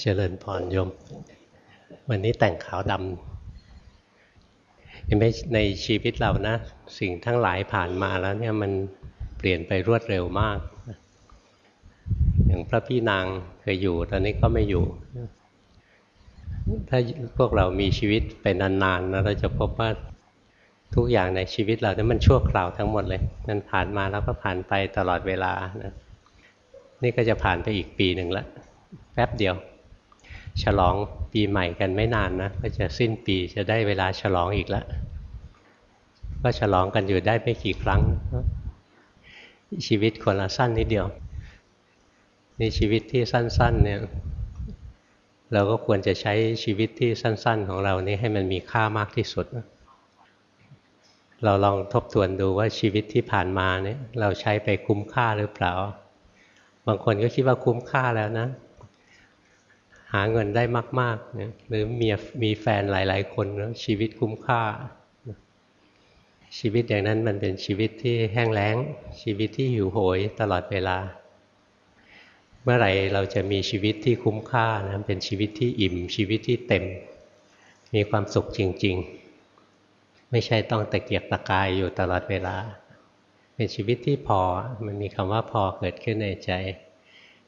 เจริญพรโยม วันนี้แต่งขาวดำเห็นไหมในชีวิตเรานะ สิ่งทั้งหลายผ่านมาแล้วเนี่ยมันเปลี่ยนไปรวดเร็วมาก อย่างพระพี่นางเคยอยู่ ตอนนี้ก็ไม่อยู่ ถ้าพวกเรามีชีวิตไปนานๆนะเราจะพบว่าทุกอย่างในชีวิตเราเนี่ยมันชั่วคราวทั้งหมดเลย มันผ่านมาแล้วก็ผ่านไปตลอดเวลานะนี่ก็จะผ่านไปอีกปีหนึ่งละ แป๊บเดียว ฉลองปีใหม่กันไม่นานนะก็จะสิ้นปีจะได้เวลาฉลองอีกแล้วก็ฉลองกันอยู่ได้ไม่กี่ครั้ง ชีวิตคนละสั้นนิดเดียวในชีวิตที่สั้น ๆ เนี่ย เราก็ควรจะใช้ชีวิตที่สั้น ๆ ของเรานี้ให้มันมีค่ามากที่สุด เราลองทบทวนดูว่าชีวิตที่ผ่านมาเนี่ย เราใช้ไปคุ้มค่าหรือเปล่า บางคนก็คิดว่าคุ้มค่าแล้วนะาเงินได้มากๆเนี่ยหรือมีมีแฟนหลาย ๆ คนแล้วชีวิตคุ้มค่า ชีวิตอย่างนั้นมันเป็นชีวิตที่แห้งแล้ง ชีวิตที่หิวโหยตลอดเวลา เมื่อไหร่เราจะมีชีวิตที่คุ้มค่านะเป็นชีวิตที่อิ่ม ชีวิตที่เต็ม มีความสุขจริง ๆ ไม่ใช่ต้องตะเกียกตะกายอยู่ตลอดเวลา เป็นชีวิตที่พอมันมีคำว่าพอเกิดขึ้นในใจ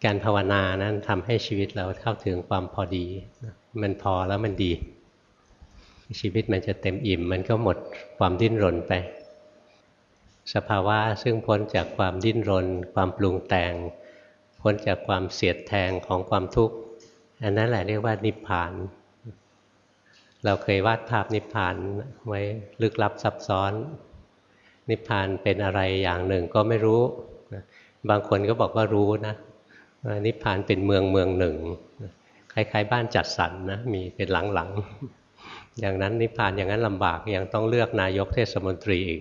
การภาวนานั้นทำให้ชีวิตเราเข้าถึงความพอดี มันพอแล้วมันดี ชีวิตมันจะเต็มอิ่ม มันก็หมดความดิ้นรนไป สภาวะซึ่งพ้นจากความดิ้นรน ความปรุงแต่ง พ้นจากความเสียดแทงของความทุกข์ อันนั้นแหละเรียกว่านิพพาน เราเคยวาดภาพนิพพานไว้ลึกลับซับซ้อน นิพพานเป็นอะไรอย่างหนึ่งก็ไม่รู้ บางคนก็บอกว่ารู้นะ นิพพานเป็นเมืองเมืองหนึ่งคล้ายๆ บ้านจัดสรรนนะมีเป็นหลังๆอย่างนั้นนิพพานอย่างนั้นลำบากยังต้องเลือกนายกเทศมนตรีอีก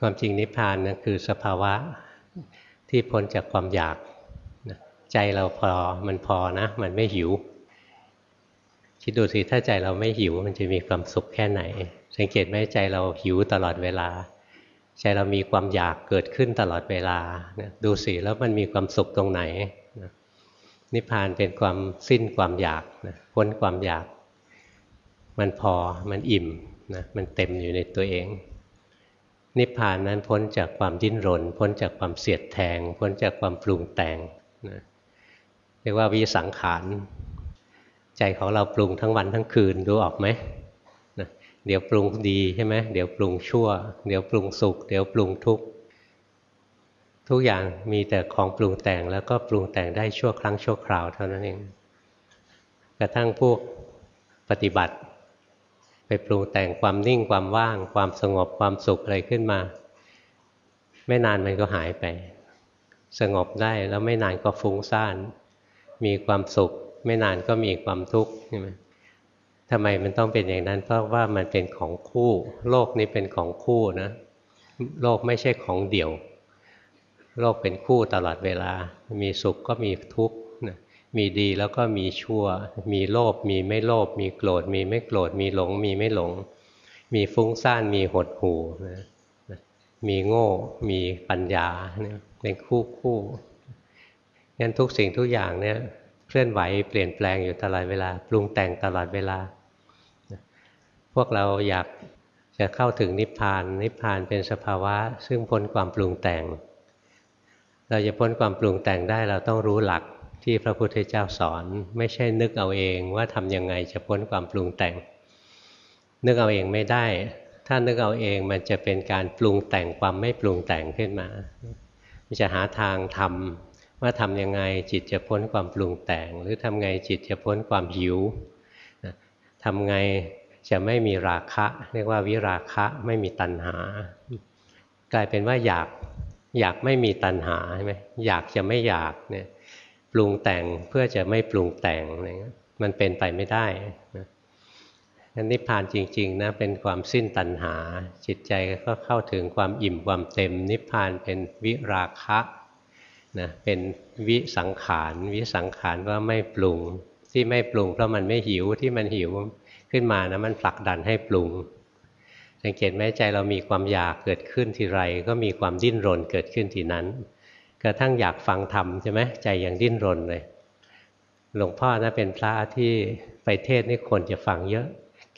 ความจริงนิพพานนะคือสภาวะที่พ้นจากความอยากใจเราพอมันพอนะ มันไม่หิว คิดดูสิถ้าใจเราไม่หิวมันจะมีความสุขแค่ไหน สังเกตไหมใจเราหิวตลอดเวลา ใจเรามีความอยากเกิดขึ้นตลอดเวลาดูสิแล้วมันมีความสุขตรงไหนนิพพานเป็นความสิ้นความอยากพ้นความอยาก มันพอมันอิ่มนะมันเต็มอยู่ในตัวเอง นิพพานนั้นพ้นจากความดิ้นรน พ้นจากความเสียดแทง พ้นจากความปรุงแต่งนะเรียกว่าวิสังขาร ใจของเราปรุงทั้งวันทั้งคืนดูออกไหม เดี๋ยวปรุงดีใช่ไหมเดี๋ยวปรุงชั่ว เดี๋ยวปรุงสุข เดี๋ยวปรุงทุกข์ทุกอย่างมีแต่ของปรุงแต่งแล้วก็ปรุงแต่งได้ชั่วครั้งชั่วคราวเท่านั้นเอง กระทั่งพวกปฏิบัติ ไปปรุงแต่งความนิ่งความว่าง ความสงบความสุขอะไรขึ้นมา ไม่นานมันก็หายไป สงบได้แล้วไม่นานก็ฟุ้งซ่าน มีความสุข ไม่นานก็มีความทุกข์ใช่ไหม ทำไมมันต้องเป็นอย่างนั้น เพราะว่ามันเป็นของคู่ โลกนี้เป็นของคู่นะ โลกไม่ใช่ของเดี่ยว โลกเป็นคู่ตลอดเวลา มีสุขก็มีทุกข์มีดีแล้วก็มีชั่ว มีโลภมีไม่โลภมีโกรธ มีไม่โกรธ มีหลง มีไม่หลง มีฟุ้งซ่านมีหดหู่นะมีโง่ มีปัญญาเป็นคู่คู่งั้นทุกสิ่งทุกอย่างเนี่ยเคลื่อนไหวเปลี่ยนแปลงอยู่ตลอดเวลา ปรุงแต่งตลอดเวลา พวกเราอยากจะเข้าถึงนิพพาน นิพพานเป็นสภาวะ ซึ่งพ้นความปรุงแต่ง เราจะพ้นความปรุงแต่งได้เราต้องรู้หลักที่พระพุทธเจ้าสอน ไม่ใช่นึกเอาเองว่าทำยังไงจะพ้นความปรุงแต่ง นึกเอาเองไม่ได้ ถ้านึกเอาเองมันจะเป็นการปรุงแต่งความไม่ปรุงแต่งขึ้นมามันจะหาทางทำว่าทำยังไงจิตจะพ้นความปรุงแต่ง หรือทำไงจิตจะพ้นความหิวทำไง จะไม่มีราคะ เรียกว่าวิราคะไม่มีตัณหา กลายเป็นว่าอยากอยากไม่มีตัณหาใช่ไหมอยากจะไม่อยากเนี่ยปรุงแต่งเพื่อจะไม่ปรุงแต่งอะไรเงี้ยมันเป็นไปไม่ได้นะนิพพานจริงๆนะเป็นความสิ้นตัณหา จิตใจก็เข้าถึงความอิ่มความเต็ม นิพพานเป็นวิราคะนะเป็นวิสังขาร วิสังขารว่าไม่ปรุง ที่ไม่ปรุงเพราะมันไม่หิวที่มันหิวขึ้นมานะมันผลักดันให้ปรุง สังเกตไหมใจเรามีความอยากเกิดขึ้นทีไร ก็มีความดิ้นรนเกิดขึ้นทีนั้น กระทั่งอยากฟังธรรมใช่ไหมใจยังดิ้นรนเลย หลวงพ่อนะเป็นพระที่ไปเทศนี่คนจะฟังเยอะ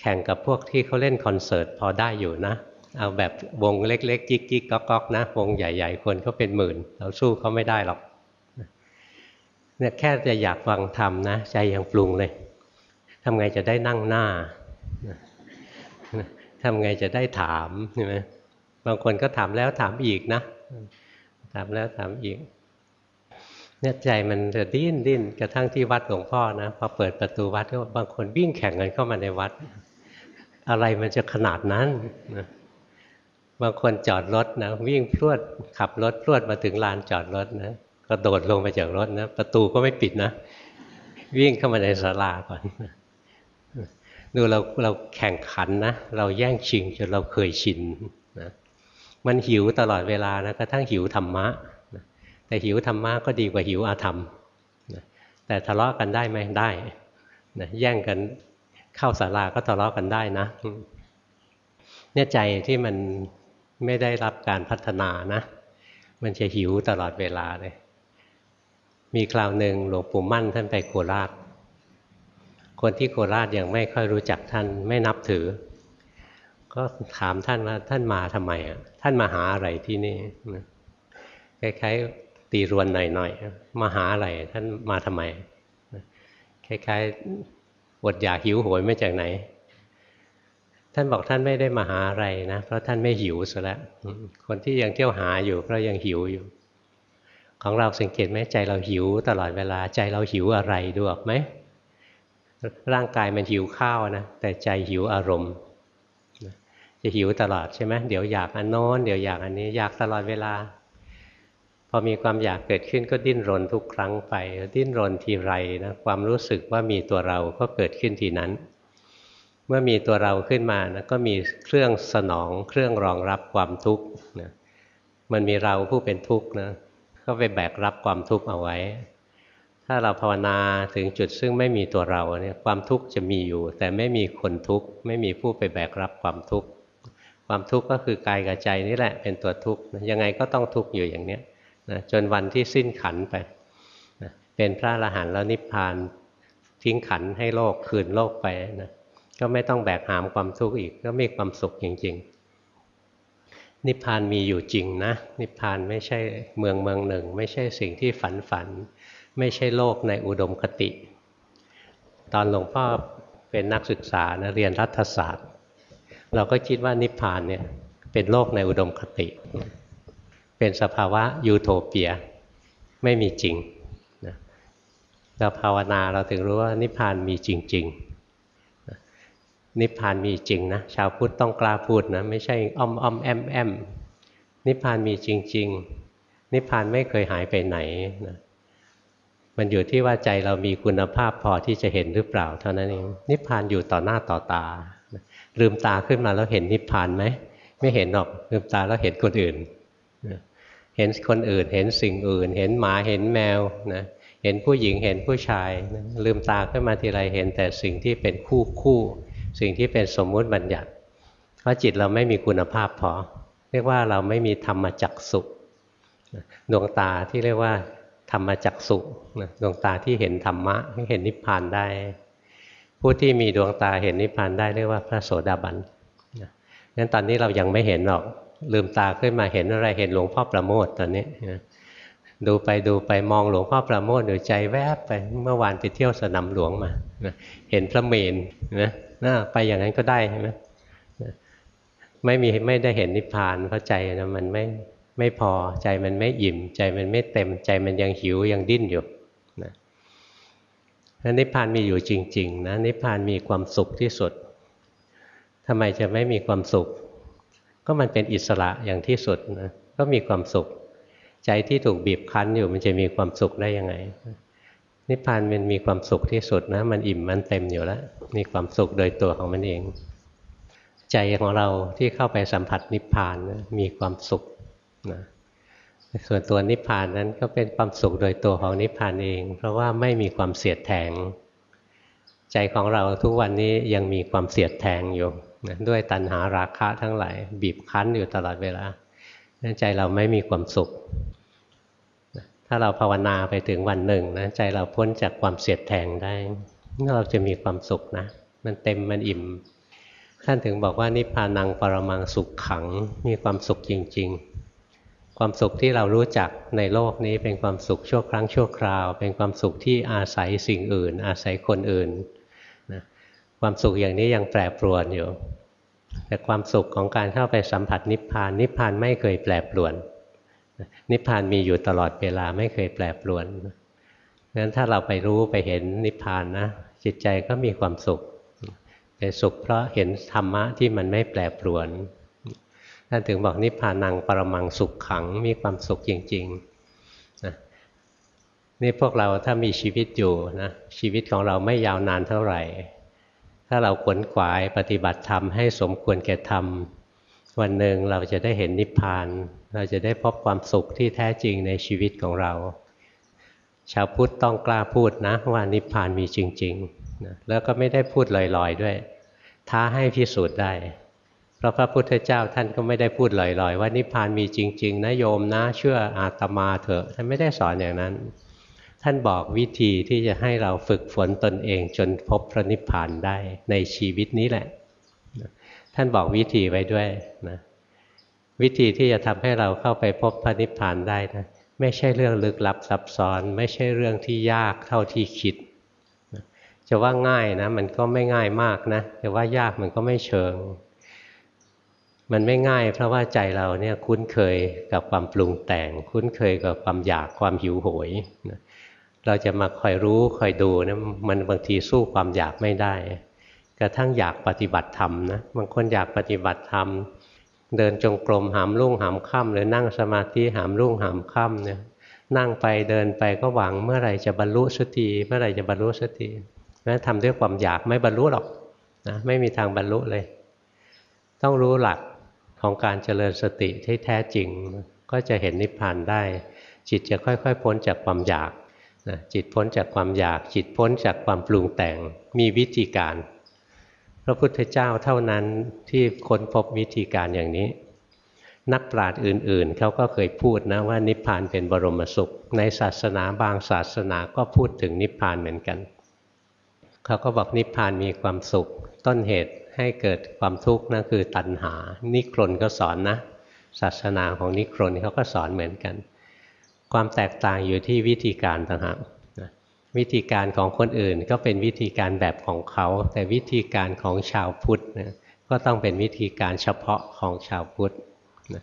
แข่งกับพวกที่เขาเล่นคอนเสิร์ตพอได้อยู่นะ เอาแบบวงเล็กๆกิ๊กๆก๊อกๆนะวงใหญ่ ๆ คนเขาเป็นหมื่น เราสู้เขาไม่ได้หรอก เนี่ยแค่จะอยากฟังธรรมนะใจยังปรุงเลยทำไงจะได้นั่งหน้าทำไงจะได้ถามใช่ไหมบางคนก็ถามแล้วถามอีกนะ ถามแล้วถามอีกเนี่ยใจมันจะดิ้นดิ้นกระทั่งที่วัดหลวงพ่อนะพอเปิดประตูวัดก็บางคนวิ่งแข่งกันเข้ามาในวัด อะไรมันจะขนาดนั้นนะบางคนจอดรถนะวิ่งพรวดขับรถพรวดมาถึงลานจอดรถนะ กระโดดลงไปจากรถนะ ประตูก็ไม่ปิดนะ วิ่งเข้ามาในศาลาก่อนดูเราเราแข่งขันนะ เราแย่งชิงจนเราเคยชินนะมันหิวตลอดเวลานะกระทั่งหิวธรรมะนะแต่หิวธรรมะก็ดีกว่าหิวอาธรรมนะแต่ทะเลาะกันได้ไหมได้นะแย่งกันเข้าศาลาก็ทะเลาะกันได้นะเนี่ยใจที่มันไม่ได้รับการพัฒนานะ มันจะหิวตลอดเวลาเลย มีคราวหนึ่งหลวงปู่มั่นท่านไปโคราช คนที่โคราชยังไม่ค่อยรู้จักท่านไม่นับถือ ก็ถามท่านว่าท่านมาทำไมอะท่านมาหาอะไรที่นี่คล้ายๆตีรวนหน่อยๆมาหาอะไรท่านมาทำไมคล้ายๆอดอยากหิวโหยม่จากไหน ท่านบอกท่านไม่ได้มาหาอะไรนะ เพราะท่านไม่หิวซะแล้วคนที่ยังเที่ยวหาอยู่เพราะยังหิวอยู่ ของเราสังเกตไหมใจเราหิวตลอดเวลาใจเราหิวอะไรดูออกไหมร่างกายมันหิวข้าวนะแต่ใจหิวอารมณ์ จะหิวตลอดใช่ไหมเดี๋ยวอยากอันโน้นเดี๋ยวอยากอันนี้อยากตลอดเวลา พอมีความอยากเกิดขึ้นก็ดิ้นรนทุกครั้งไปดิ้นรนทีไรนะความรู้สึกว่ามีตัวเราก็เกิดขึ้นทีนั้น เมื่อมีตัวเราขึ้นมานะก็มีเครื่องสนองเครื่องรองรับความทุกข์นะมันมีเราผู้เป็นทุกข์นะ ก็ไปแบกรับความทุกข์เอาไว้ ถ้าเราภาวนาถึงจุดซึ่งไม่มีตัวเราเนี่ยความทุกข์จะมีอยู่ แต่ไม่มีคนทุกข์ไม่มีผู้ไปแบกรับความทุกข์ความทุกข์ก็คือกายกับใจนี่แหละเป็นตัวทุกข์ยังไงก็ต้องทุกข์อยู่อย่างเนี้ยนะจนวันที่สิ้นขันไปนะเป็นพระอรหันต์แล้วนิพพานทิ้งขันให้โลกคืนโลกไปนะก็ไม่ต้องแบกหามความทุกข์อีกก็มีความสุขจริงๆ นิพพานมีอยู่จริงนะ นิพพานไม่ใช่เมืองเมืองหนึ่ง ไม่ใช่สิ่งที่ฝันฝัน ไม่ใช่โลกในอุดมคติ ตอนหลวงพ่อเป็นนักศึกษานะเรียนรัฐศาสตร์ เราก็คิดว่านิพพานเนี่ยเป็นโลกในอุดมคติ เป็นสภาวะยูโทเปียไม่มีจริงเราภาวนาเราถึงรู้ว่านิพพานมีจริง ๆ นิพพานมีจริงนะชาวพุทธต้องกล้าพูดนะไม่ใช่อ้อมอ้อมแอมแอมนิพพานมีจริง ๆ นิพพานไม่เคยหายไปไหนนะมันอยู่ที่ว่าใจเรามีคุณภาพพอที่จะเห็นหรือเปล่าเท่านั้นเองนิพพานอยู่ต่อหน้าต่อตา ลืมตาขึ้นมาแล้วเห็นนิพพานไหมไม่เห็นหรอกลืมตาแล้วเห็นคนอื่น เห็นคนอื่น เห็นสิ่งอื่น เห็นหมาเห็นแมวนะเห็นผู้หญิงเห็นผู้ชาย ลืมตาขึ้นมาทีไรเห็นแต่สิ่งที่เป็นคู่คู่ สิ่งที่เป็นสมมุติบัญญัติ เพราะจิตเราไม่มีคุณภาพพอ เรียกว่าเราไม่มีธรรมจักสุดวงตาที่เรียกว่าธรรมจักสุดวงตาที่เห็นธรรมะที่เห็นนิพพานได้ ผู้ที่มีดวงตาเห็นนิพพานได้เรียกว่าพระโสดาบันงั้นตอนนี้เรายังไม่เห็นหรอกลืมตาขึ้นมาเห็นอะไรเห็นหลวงพ่อประโมทตอนนี้ดูไปดูไปมองหลวงพ่อประโมทหรือใจแวบไปเมื่อวานไปเที่ยวสนามหลวงมาเห็นพระเมนนะน่าไปอย่างนั้นก็ได้ใช่ไหมไม่มีไม่ได้เห็นนิพพานเพราะใจนะมันไม่ไม่พอใจมันไม่อิ่ม ใจมันไม่เต็มใจมันยังหิวยังดิ้นอยู่นะนิพพานมีอยู่จริง ๆ นะนิพพานมีความสุขที่สุดทำไมจะไม่มีความสุข ก็มันเป็นอิสระอย่างที่สุดนะก็มีความสุข ใจที่ถูกบีบคั้นอยู่มันจะมีความสุขได้ยังไง นิพพานมันมีความสุขที่สุดนะ มันอิ่มมันเต็มอยู่แล้วมีความสุขโดยตัวของมันเอง ใจของเราที่เข้าไปสัมผัสนิพพานนะมีความสุขนะส่วนตัวนิพพานนั้นก็เป็นความสุขโดยตัวของนิพพานเอง เพราะว่าไม่มีความเสียดแทงใจของเราทุกวันนี้ยังมีความเสียดแทงอยู่นะด้วยตัณหาราคะทั้งหลายบีบคั้นอยู่ตลอดเวลาใจเราไม่มีความสุขาาเราภาวนาไปถึงวันหนึ่งนะใจเราพ้นจากความเสียดแทงได้ เราจะมีความสุขนะ มันเต็มมันอิ่ม ท่านถึงบอกว่านิพพานังปรมังสุขขังมีความสุขจริง ๆ ความสุขที่เรารู้จักในโลกนี้เป็นความสุขชั่วครั้งชั่วคราว เป็นความสุขที่อาศัยสิ่งอื่น อาศัยคนอื่นนะความสุขอย่างนี้ยังแปรปรวนอยู่ แต่ความสุขของการเข้าไปสัมผัสนิพพานนิพพานไม่เคยแปรปรวน นิพพานมีอยู่ตลอดเวลาไม่เคยแปรปรวนงั้นถ้าเราไปรู้ไปเห็นนิพพานนะ จิตใจก็มีความสุข แต่สุขเพราะเห็นธรรมะที่มันไม่แปรปรวนท่านถึงบอกนิพพานังปรมังสุขขังมีความสุขจริงๆนะนี่พวกเราถ้ามีชีวิตอยู่นะชีวิตของเราไม่ยาวนานเท่าไหร่ ถ้าเราขวนขวายปฏิบัติธรรมให้สมควรแก่ธรรม วันหนึ่งเราจะได้เห็นนิพพาน เราจะได้พบความสุขที่แท้จริงในชีวิตของเรา ชาวพุทธต้องกล้าพูดนะว่านิพพานมีจริงๆนะแล้วก็ไม่ได้พูดลอยๆด้วย ท้าให้พิสูจน์ได้ เพราะพระพุทธเจ้าท่านก็ไม่ได้พูดลอยๆ ว่านิพพานมีจริง ๆนะโยมนะเชื่ออาตมาเถอะท่านไม่ได้สอนอย่างนั้น ท่านบอกวิธีที่จะให้เราฝึกฝนตนเองจนพบพระนิพพานได้ในชีวิตนี้แหละ ท่านบอกวิธีไว้ด้วยนะ วิธีที่จะทำให้เราเข้าไปพบพระนิพพานได้นะไม่ใช่เรื่องลึกลับซับซ้อน ไม่ใช่เรื่องที่ยากเท่าที่คิด จะว่าง่ายนะ มันก็ไม่ง่ายมากนะจะว่ายากมันก็ไม่เชิง มันไม่ง่ายเพราะว่าใจเราเนี่ยคุ้นเคยกับความปรุงแต่ง คุ้นเคยกับความอยากความหิวโหยเราจะมาคอยรู้คอยดูนะมันบางทีสู้ความอยากไม่ได้ กระทั่งอยากปฏิบัติธรรมนะบางคนอยากปฏิบัติธรรม เดินจงกรมหามรุ่งหามค่ำหรือนั่งสมาธิหามรุ่งหามค่ำเนี่ยนั่งไปเดินไปก็หวังเมื่อไหร่จะบรรลุสักทีเมื่อไหร่จะบรรลุสักทีแม้ทำด้วยความอยากไม่บรรลุหรอกนะไม่มีทางบรรลุเลย ต้องรู้หลักของการเจริญสติที่แท้จริง ก็จะเห็นนิพพานได้ จิตจะค่อยๆ พ้นจากความอยากนะจิตพ้นจากความอยาก จิตพ้นจากความปรุงแต่งมีวิธีการ พระพุทธเจ้าเท่านั้นที่ค้นพบวิธีการอย่างนี้ นักปราชญ์อื่นๆ เขาก็เคยพูดนะว่านิพพานเป็นบรมสุข ในศาสนาบางศาสนาก็พูดถึงนิพพานเหมือนกัน เขาก็บอกนิพพานมีความสุข ต้นเหตุให้เกิดความทุกข์นั่นคือตัณหา นิครนก็สอนนะ ศาสนาของนิครนเขาก็สอนเหมือนกัน ความแตกต่างอยู่ที่วิธีการต่างหาก วิธีการของคนอื่นก็เป็นวิธีการแบบของเขา แต่วิธีการของชาวพุทธนะก็ต้องเป็นวิธีการเฉพาะของชาวพุทธนะ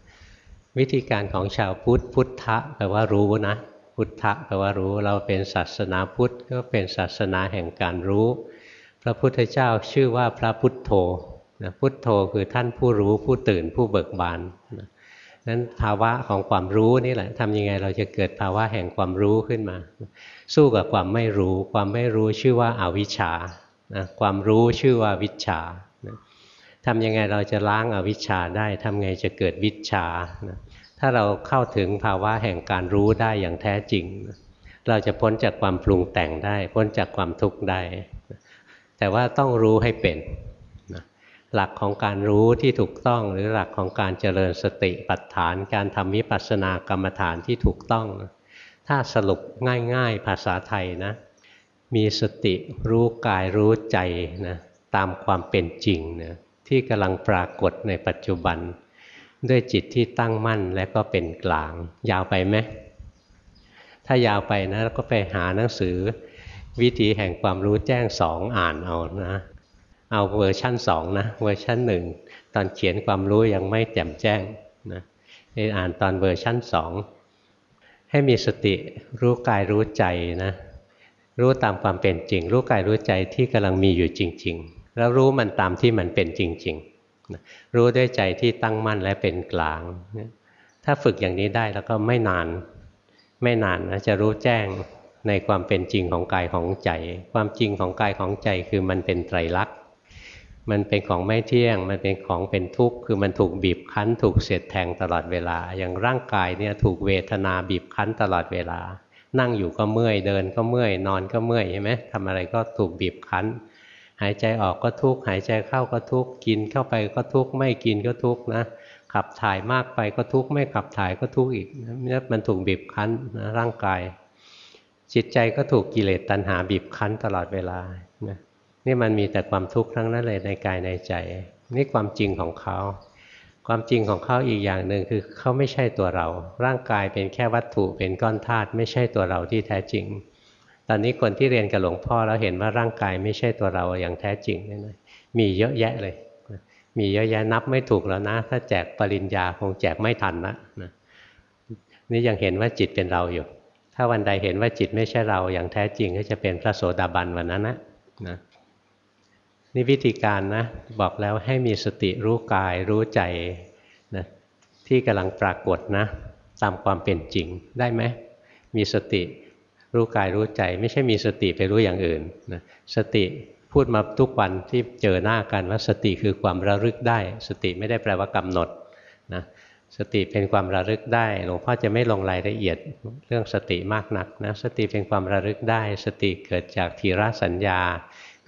วิธีการของชาวพุทธพุทธะแปลว่ารู้นะพุทธะแปลว่ารู้เราเป็นศาสนาพุทธก็เป็นศาสนาแห่งการรู้ พระพุทธเจ้าชื่อว่าพระพุทโธนะพุทโธคือท่านผู้รู้ผู้ตื่นผู้เบิกบานนะ นั้นภาวะของความรู้นี่แหละทำยังไงเราจะเกิดภาวะแห่งความรู้ขึ้นมา สู้กับความไม่รู้ ความไม่รู้ชื่อว่าอาวิชชานะความรู้ชื่อว่าวิชานะทำยังไงเราจะล้างอาวิชชาได้ทำไงจะเกิดวิชานะถ้าเราเข้าถึงภาวะแห่งการรู้ได้อย่างแท้จริง เราจะพ้นจากความปรุงแต่งได้ พ้นจากความทุกข์ได้ แต่ว่าต้องรู้ให้เป็น หลักของการรู้ที่ถูกต้องหรือหลักของการเจริญสติปัฏฐาน การทำวิปัสสนากรรมฐานที่ถูกต้อง ถ้าสรุปง่ายๆ ภาษาไทยนะ มีสติรู้กายรู้ใจนะตามความเป็นจริงนะที่กำลังปรากฏในปัจจุบัน ด้วยจิตที่ตั้งมั่นและก็เป็นกลาง ยาวไปไหมถ้ายาวไปนะก็ไปหาหนังสือวิธีแห่งความรู้แจ้งสองอ่านเอานะ เอาเวอร์ชั่นสองนะเวอร์ชั่นหนึ่งตอนเขียนความรู้ยังไม่แจ่มแจ้งนะอ่านตอนเวอร์ชั่นสองให้มีสติรู้กายรู้ใจนะรู้ตามความเป็นจริง รู้กายรู้ใจที่กำลังมีอยู่จริง ๆ แล้วรู้มันตามที่มันเป็นจริงๆ รู้ด้วยใจที่ตั้งมั่นและเป็นกลาง ถ้าฝึกอย่างนี้ได้แล้วก็ไม่นาน ไม่นานนะจะรู้แจ้งในความเป็นจริงของกายของใจ ความจริงของกายของใจคือมันเป็นไตรลักษณ มันเป็นของไม่เที่ยง มันเป็นของเป็นทุกข์ คือมันถูกบีบคั้น ถูกเสียดแทงตลอดเวลา อย่างร่างกายเนี่ยถูกเวทนาบีบคั้นตลอดเวลา นั่งอยู่ก็เมื่อย เดินก็เมื่อย นอนก็เมื่อยใช่ไหมทำอะไรก็ถูกบีบคั้น หายใจออกก็ทุกข์ หายใจเข้าก็ทุกข์ กินเข้าไปก็ทุกข์ ไม่กินก็ทุกข์นะ ขับถ่ายมากไปก็ทุกข์ ไม่ขับถ่ายก็ทุกข์อีกนี่มันถูกบีบคั้นนะร่างกาย จิตใจก็ถูกกิเลสตัณหาบีบคั้นตลอดเวลานะ นี่มันมีแต่ความทุกข์ทั้งนั้นเลยในกายในใจ นี่ความจริงของเขา ความจริงของเขาอีกอย่างหนึ่งคือเขาไม่ใช่ตัวเรา ร่างกายเป็นแค่วัตถุเป็นก้อนธาตุไม่ใช่ตัวเราที่แท้จริง ตอนนี้คนที่เรียนกับหลวงพ่อแล้วเห็นว่าร่างกายไม่ใช่ตัวเราอย่างแท้จริงนี่นะมีเยอะแยะเลย มีเยอะแยะนับไม่ถูกแล้วนะ ถ้าแจกปริญญาคงแจกไม่ทันนะนะนี่ยังเห็นว่าจิตเป็นเราอยู่ ถ้าวันใดเห็นว่าจิตไม่ใช่เราอย่างแท้จริงก็จะเป็นพระโสดาบันวันนั้นนะนะ นี่วิธีการนะบอกแล้วให้มีสติรู้กายรู้ใจนะที่กำลังปรากฏนะตามความเป็นจริงได้ไหมมีสติรู้กายรู้ใจ ไม่ใช่มีสติไปรู้อย่างอื่นนะสติพูดมาทุกวันที่เจอหน้ากันว่าสติคือความระลึกได้ สติไม่ได้แปลว่ากำหนดนะสติเป็นความระลึกได้หลวงพ่อจะไม่ลงรายละเอียดเรื่องสติมากนักนะสติเป็นความระลึกได้ สติเกิดจากทีระสัญญา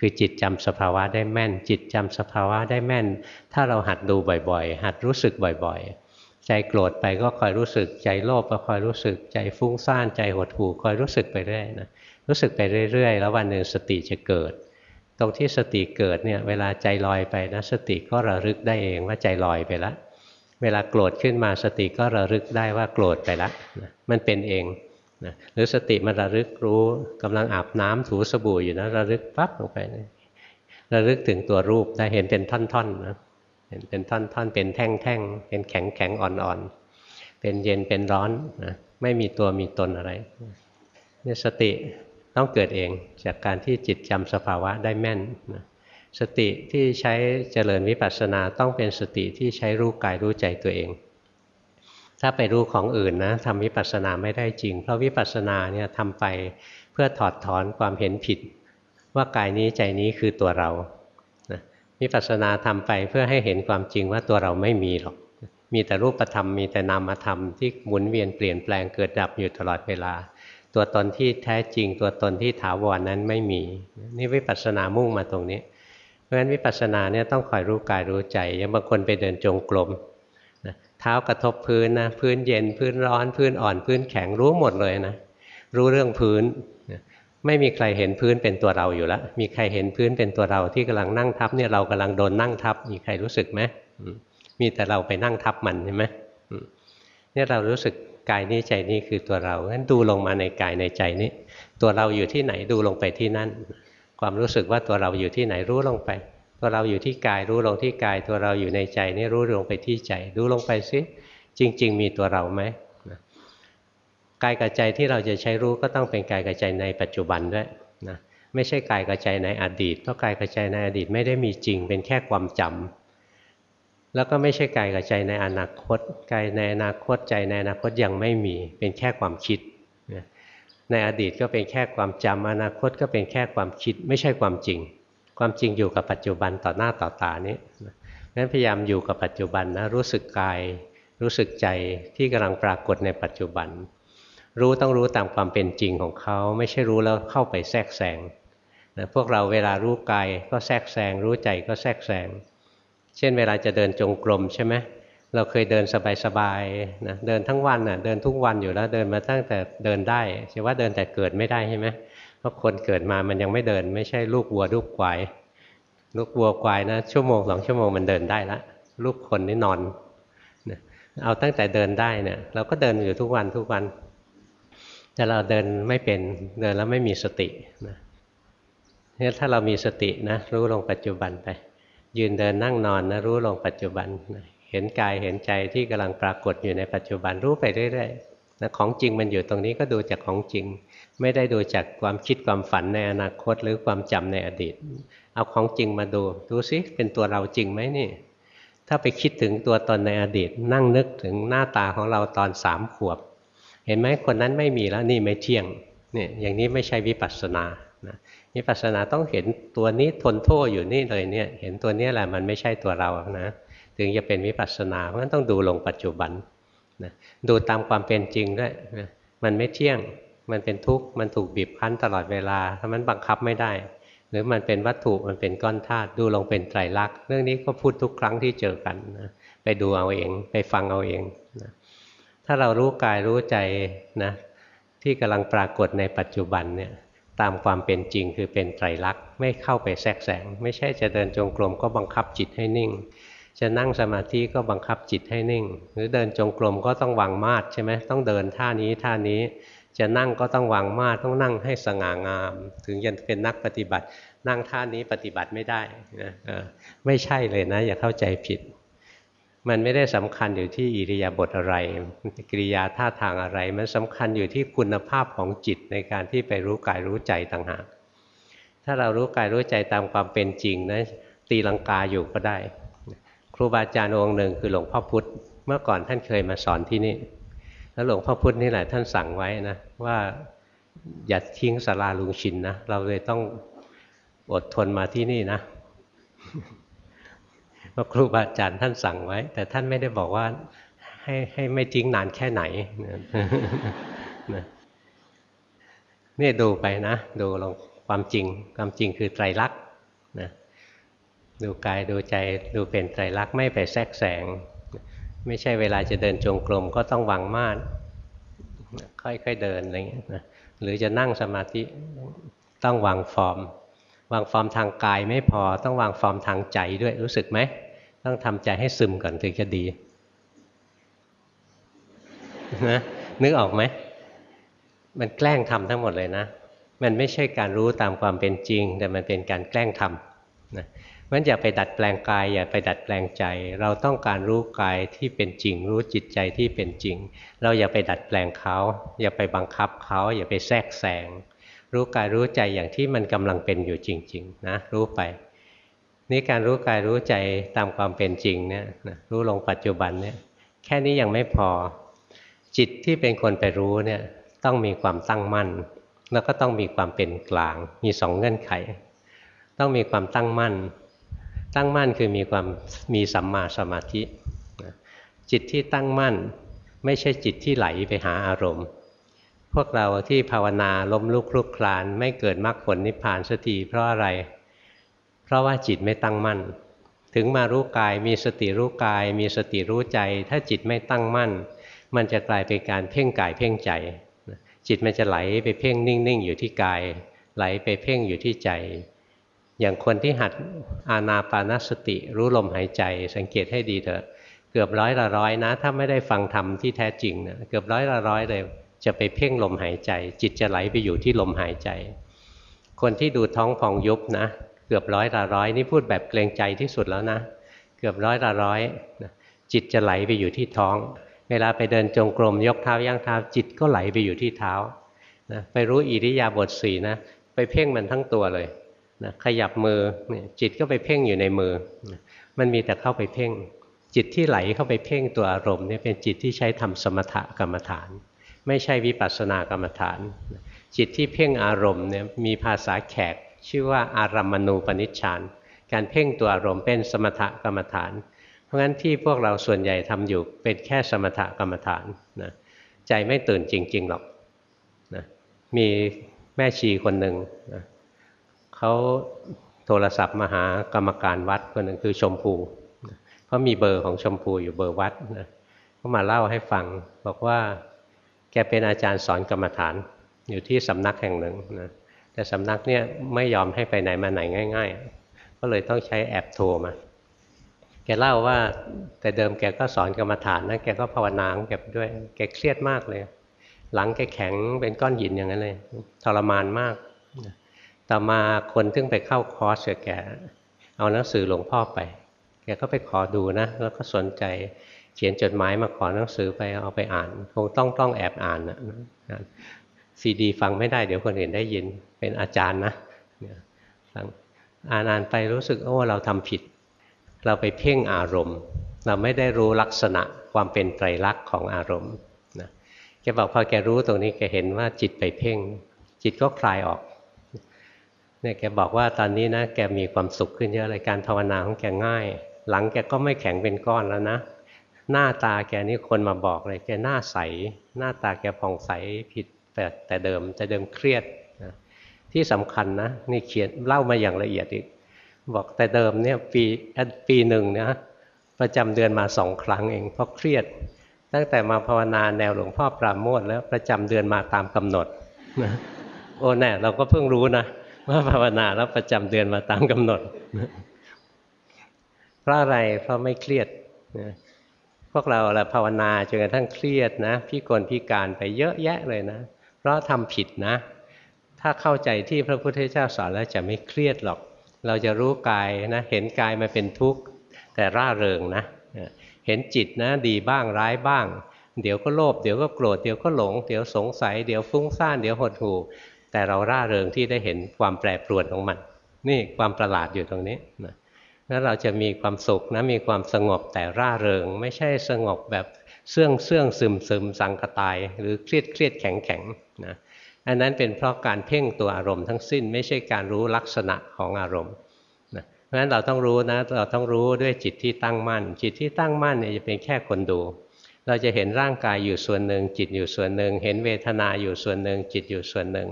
คือจิตจำสภาวะได้แม่น จิตจำสภาวะได้แม่น ถ้าเราหัดดูบ่อยๆ หัดรู้สึกบ่อยๆ ใจโกรธไปก็คอยรู้สึก ใจโลภก็คอยรู้สึก ใจฟุ้งซ่าน ใจหดหู่คอยรู้สึกไปเรื่อยนะ รู้สึกไปเรื่อยๆ แล้ววันหนึ่งสติจะเกิด ตรงที่สติเกิดเนี่ย เวลาใจลอยไปนะ สติก็ระลึกได้เองว่าใจลอยไปแล้วเวลาโกรธขึ้นมาสติก็ระลึกได้ว่าโกรธไปแล้วนะมันเป็นเอง นะหรือสติมันระลึกรู้กำลังอาบน้ำถูสบู่อยู่นะระลึกปั๊บลงไปนะระลึกถึงตัวรูปได้เห็นเป็นท่อนๆนะเห็นเป็นท่อนๆเป็นแท่งๆเป็นแข็งๆอ่อนๆเป็นเย็นเป็นร้อนนะไม่มีตัวมีตนอะไรเนี่ยสติต้องเกิดเองจากการที่จิตจำสภาวะได้แม่นนะสติที่ใช้เจริญวิปัสสนาต้องเป็นสติที่ใช้รู้กายรู้ใจตัวเอง ถ้าไปรู้ของอื่นนะทำวิปัสสนาไม่ได้จริง เพราะวิปัสสนาเนี่ยทำไปเพื่อถอดถอนความเห็นผิด ว่ากายนี้ใจนี้คือตัวเรานะวิปัสสนาทำไปเพื่อให้เห็นความจริงว่าตัวเราไม่มีหรอก มีแต่รูปธรรมมีแต่นามธรรมที่หมุนเวียนเปลี่ยนแปลงเกิดดับอยู่ตลอดเวลา ตัวตนที่แท้จริง ตัวตนที่ถาวรนนั้นไม่มี นี่วิปัสสนามุ่งมาตรงนี้ เพราะฉะนั้นวิปัสสนาเนี่ยต้องคอยรู้กายรู้ใจอย่างบางคนไปเดินจงกรม เท้ากระทบพื้นนะพื้นเย็นพื้นร้อนพื้นอ่อนพื้นแข็งรู้หมดเลยนะรู้เรื่องพื้น ไม่มีใครเห็นพื้นเป็นตัวเราอยู่แล้วมีใครเห็นพื้นเป็นตัวเราที่กำลังนั่งทับเนี่ยเรากำลังโดนนั่งทับ มีใครรู้สึกไหมมีแต่เราไปนั่งทับมันใช่ไหมเนี่ยเรารู้สึกกายนี้ใจนี้คือตัวเรางั้นดูลงมาในกายในใจนี้ ตัวเราอยู่ที่ไหนดูลงไปที่นั่น ความรู้สึกว่าตัวเราอยู่ที่ไหนรู้ลงไป ตัวเราอยู่ที่กายรู้ลงที่กาย ตัวเราอยู่ในใจนี่รู้ลงไปที่ใจดูลงไปซิจริง ๆ มีตัวเราไหมกายกับใจที่เราจะใช้รู้ก็ต้องเป็นกายกับใจในปัจจุบันด้วยนะไม่ใช่กายกับใจในอดีตเพราะกายกับใจในอดีตไม่ได้มีจริง เป็นแค่ความจำแล้วก็ไม่ใช่กายกับใจในอนาคตกายในอนาคตใจในอนาคตยังไม่มี เป็นแค่ความคิดในอดีตก็เป็นแค่ความจำอนาคตก็เป็นแค่ความคิด ไม่ใช่ความจริง ความจริงอยู่กับปัจจุบันต่อหน้าต่อตานี้นั้นพยายามอยู่กับปัจจุบันนะรู้สึกกาย รู้สึกใจที่กำลังปรากฏในปัจจุบัน รู้ต้องรู้ตามความเป็นจริงของเขาไม่ใช่รู้แล้วเข้าไปแทรกแซงนะพวกเราเวลารู้กายก็แทรกแซงรู้ใจก็แทรกแซงเช่นเวลาจะเดินจงกรมใช่ไหมเราเคยเดินสบายๆนะเดินทั้งวันน่ะเดินทุกวันอยู่แล้วเดินมาตั้งแต่เดินได้ใช่ว่าเดินแต่เกิดไม่ได้ใช่ไหม เพราะคนเกิดมามันยังไม่เดิน ไม่ใช่ลูกวัวลูกควายลูกวัวควายนะชั่วโมงสองชั่วโมงมันเดินได้ละลูกคนนี่นอนเอาตั้งแต่เดินได้เนี่ย เราก็เดินอยู่ทุกวันทุกวัน แต่เราเดินไม่เป็นเดินแล้วไม่มีสตินะเนี่ยถ้าเรามีสตินะรู้ลงปัจจุบันไป ยืนเดินนั่งนอนนะรู้ลงปัจจุบันเห็นกายเห็นใจที่กำลังปรากฏอยู่ในปัจจุบันรู้ไปเรื่อยๆนะของจริงมันอยู่ตรงนี้ก็ดูจากของจริง ไม่ได้ดูจากความคิดความฝันในอนาคต หรือความจำในอดีต เอาของจริงมาดู ดูซิเป็นตัวเราจริงไหมนี่ ถ้าไปคิดถึงตัวตนในอดีต นั่งนึกถึงหน้าตาของเราตอนสามขวบ เห็นไหมคนนั้นไม่มีแล้วนี่ไม่เที่ยงเนี่ยอย่างนี้ไม่ใช่วิปัสสนานะวิปัสสนาต้องเห็นตัวนี้ทนโทษอยู่นี่เลยเนี่ย เห็นตัวนี้แหละมันไม่ใช่ตัวเรานะถึงจะเป็นวิปัสสนาเพราะฉะนั้นต้องดูลงปัจจุบันนะดูตามความเป็นจริงด้วยนะมันไม่เที่ยง มันเป็นทุกข์มันถูกบีบคั้นตลอดเวลาถ้ามันบังคับไม่ได้ หรือมันเป็นวัตถุมันเป็นก้อนธาตุดูลงเป็นไตรลักษณ์เรื่องนี้ก็พูดทุกครั้งที่เจอกันนะไปดูเอาเองไปฟังเอาเองนะถ้าเรารู้กายรู้ใจนะที่กำลังปรากฏในปัจจุบันเนี่ยตามความเป็นจริงคือเป็นไตรลักษณ์ไม่เข้าไปแทรกแซงไม่ใช่จะเดินจงกรมก็บังคับจิตให้นิ่ง จะนั่งสมาธิก็บังคับจิตให้นิ่ง หรือเดินจงกรมก็ต้องวางมาดใช่ไหมต้องเดินท่านี้ท่านี้ จะนั่งก็ต้องวางมาต้องนั่งให้สง่างาม ถึงจะเป็นนักปฏิบัติ นั่งท่านี้ปฏิบัติไม่ได้นะไม่ใช่เลยนะ อย่าเข้าใจผิด มันไม่ได้สำคัญอยู่ที่อิริยาบถอะไรกิริยาท่าทางอะไร มันสำคัญอยู่ที่คุณภาพของจิตในการที่ไปรู้กายรู้ใจต่างหากถ้าเรารู้กายรู้ใจตามความเป็นจริงนะตีลังกาอยู่ก็ได้ ครูบาอาจารย์องค์หนึ่งคือหลวงพ่อพุธเมื่อก่อนท่านเคยมาสอนที่นี่ แล้วหลวงพ่อพุธนี่แหละท่านสั่งไว้นะว่าอย่าทิ้งสาราลุงชินนะเราเลยต้องอดทนมาที่นี่นะพราะครูบาอาจารย์ท่านสั่งไว้ แต่ท่านไม่ได้บอกว่าให้ให้ไม่ทิ้งนานแค่ไหนนี่ดูไปนะดูลงความจริง ความจริงคือไตรลักษณ์นะดูกายดูใจดูเป็นไตรลักษณ์ไม่ไปแทรกแซง ไม่ใช่เวลาจะเดินจงกรมก็ต้องวางมาดค่อยๆเดินอะไรเงี้ยนะหรือจะนั่งสมาธิต้องวางฟอร์ม วางฟอร์มทางกายไม่พอต้องวางฟอร์มทางใจด้วยรู้สึกไหม ต้องทำใจให้ซึมก่อนถึงจะดีนะนึกออกไหม มันแกล้งทำทั้งหมดเลยนะ มันไม่ใช่การรู้ตามความเป็นจริง แต่มันเป็นการแกล้งทำนะ มันอย่าไปดัดแปลงกาย อย่าไปดัดแปลงใจ เราต้องการรู้กายที่เป็นจริง รู้จิตใจที่เป็นจริง เราอย่าไปดัดแปลงเขา อย่าไปบังคับเขา อย่าไปแทรกแซงรู้กายรู้ใจอย่างที่มันกำลังเป็นอยู่จริง ๆ นะ รู้ไปนี่การรู้กายรู้ใจตามความเป็นจริงเนี่ยนะรู้ลงปัจจุบันเนี่ยแค่นี้ยังไม่พอ จิตที่เป็นคนไปรู้เนี่ยต้องมีความตั้งมั่น แล้วก็ต้องมีความเป็นกลาง มีสองเงื่อนไข ต้องมีความตั้งมั่น ตั้งมั่นคือมีความมีสัมมาสมาธิจิตที่ตั้งมั่น ไม่ใช่จิตที่ไหลไปหาอารมณ์ พวกเราที่ภาวนาล้มลุกคลุกคลาน ไม่เกิดมรรคผลนิพพานสักทีเพราะอะไร เพราะว่าจิตไม่ตั้งมั่น ถึงมารู้กายมีสติรู้กาย มีสติรู้ใจ ถ้าจิตไม่ตั้งมั่น มันจะกลายเป็นการเพ่งกายเพ่งใจ จิตมันจะไหลไปเพ่งนิ่งๆอยู่ที่กาย ไหลไปเพ่งอยู่ที่ใจ อย่างคนที่หัดอาณาปานสติ รู้ลมหายใจ สังเกตให้ดีเถอะเกือบร้อยละร้อยนะ ถ้าไม่ได้ฟังธรรมที่แท้จริงเนะเกือบร้อยละร้อยเลย จะไปเพ่งลมหายใจ จิตจะไหลไปอยู่ที่ลมหายใจ คนที่ดูท้องพองยุบนะ เกือบร้อยละร้อยนี่พูดแบบเกรงใจที่สุดแล้วนะ เกือบร้อยละร้อยจิตจะไหลไปอยู่ที่ท้อง เวลาไปเดินจงกรมยกเท้าย่างเท้า จิตก็ไหลไปอยู่ที่เท้านะไปรู้อิริยาบถสี่นะไปเพ่งมันทั้งตัวเลย นะขยับมือจิตก็ไปเพ่งอยู่ในมือ มันมีแต่เข้าไปเพ่ง จิตที่ไหลเข้าไปเพ่งตัวอารมณ์นี่เป็นจิตที่ใช้ทำสมถกรรมฐาน ไม่ใช่วิปัสสนากรรมฐาน จิตที่เพ่งอารมณ์เนี่ยมีภาษาแขก ชื่อว่าอารัมมณูปนิชฌาน การเพ่งตัวอารมณ์เป็นสมถกรรมฐาน เพราะงั้นที่พวกเราส่วนใหญ่ทำอยู่เป็นแค่สมถกรรมฐานนะใจไม่ตื่นจริง ๆหรอกนะมีแม่ชีคนหนึ่งนะ เขาโทรศัพท์มาหากรรมการวัดคนหนึ่งคือชมพูเขามีเบอร์ของชมพูอยู่เบอร์วัดนะเขามาเล่าให้ฟัง บอกว่า แกเป็นอาจารย์สอนกรรมฐาน อยู่ที่สำนักแห่งหนึ่งนะแต่สำนักเนี่ยไม่ยอมให้ไปไหนมาไหนง่าย ๆ ก็เลยต้องใช้แอบโทรมาแกเล่าว่าแต่เดิมแกก็สอนกรรมฐานนะแกก็ภาวนาแกด้วย แกเครียดมากเลย หลังแกแข็งเป็นก้อนหินอย่างนั้นเลยทรมานมาก ต่อมาคนซึ่งไปเข้าคอร์สกับแกเอาหนังสือหลวงพ่อไป แกก็ไปขอดูนะ แล้วก็สนใจเขียนจดหมายมาขอหนังสือไปเอาไปอ่าน คงต้องต้องแอบอ่านนะซีดีฟังไม่ได้เดี๋ยวคนอื่นได้ยินเป็นอาจารย์นะฟังอ่านอ่านไปรู้สึกโอ้เราทำผิด เราไปเพ่งอารมณ์ เราไม่ได้รู้ลักษณะความเป็นไตรลักษณ์ของอารมณ์นะแกบอกพอแกรู้ตรงนี้แกเห็นว่าจิตไปเพ่ง จิตก็คลายออก เนี่ยแกบอกว่าตอนนี้นะแกมีความสุขขึ้นเยอะเลยการภาวนาของแกง่าย หลังแกก็ไม่แข็งเป็นก้อนแล้วนะ หน้าตาแกนี่คนมาบอกเลยแกหน้าใส หน้าตาแกผ่องใสผิดแต่แต่เดิมแต่เดิมเครียดนะที่สำคัญนะนี่เขียนเล่ามาอย่างละเอียดอีก บอกแต่เดิมเนี่ยปีปีหนึ่งนะประจำเดือนมาสองครั้งเองเพราะเครียด ตั้งแต่มาภาวนาแนวหลวงพ่อปราโมทแล้วประจำเดือนมาตามกำหนดโอ้แน่เราก็เพิ่งรู้นะ ว่าภาวนาแล้วประจำเดือนมาตามกำหนดเพราะอะไรเพราะไม่เครียดนะพวกเราละภาวนาจนกระทั่งเครียดนะพี่กลพิการไปเยอะแยะเลยนะ เพราะทำผิดนะ ถ้าเข้าใจที่พระพุทธเจ้าสอนแล้วจะไม่เครียดหรอก เราจะรู้กายนะ เห็นกายมาเป็นทุกข์แต่ร่าเริงนะ เห็นจิตนะ ดีบ้างร้ายบ้าง เดี๋ยวก็โลภเดี๋ยวก็โกรธเดี๋ยวก็หลง เดี๋ยวสงสัย เดี๋ยวฟุ้งซ่านเดี๋ยวหดหู่ แต่เราร่าเริงที่ได้เห็นความแปรปรวนของมัน นี่ความประหลาดอยู่ตรงนี้นะแล้วเราจะมีความสุขนะมีความสงบแต่ร่าเริง ไม่ใช่สงบแบบเสื่องเสื่องซึมซึมสังกตาย หรือเครียดเครียดแข็งแข็งนะอันนั้นเป็นเพราะการเพ่งตัวอารมณ์ทั้งสิ้น ไม่ใช่การรู้ลักษณะของอารมณ์นะเพราะฉะนั้นเราต้องรู้นะเราต้องรู้ด้วยจิตที่ตั้งมั่น จิตที่ตั้งมั่นเนี่ยจะเป็นแค่คนดู เราจะเห็นร่างกายอยู่ส่วนหนึ่งจิตอยู่ส่วนหนึ่ง เห็นเวทนาอยู่ส่วนหนึ่งจิตอยู่ส่วนหนึ่ง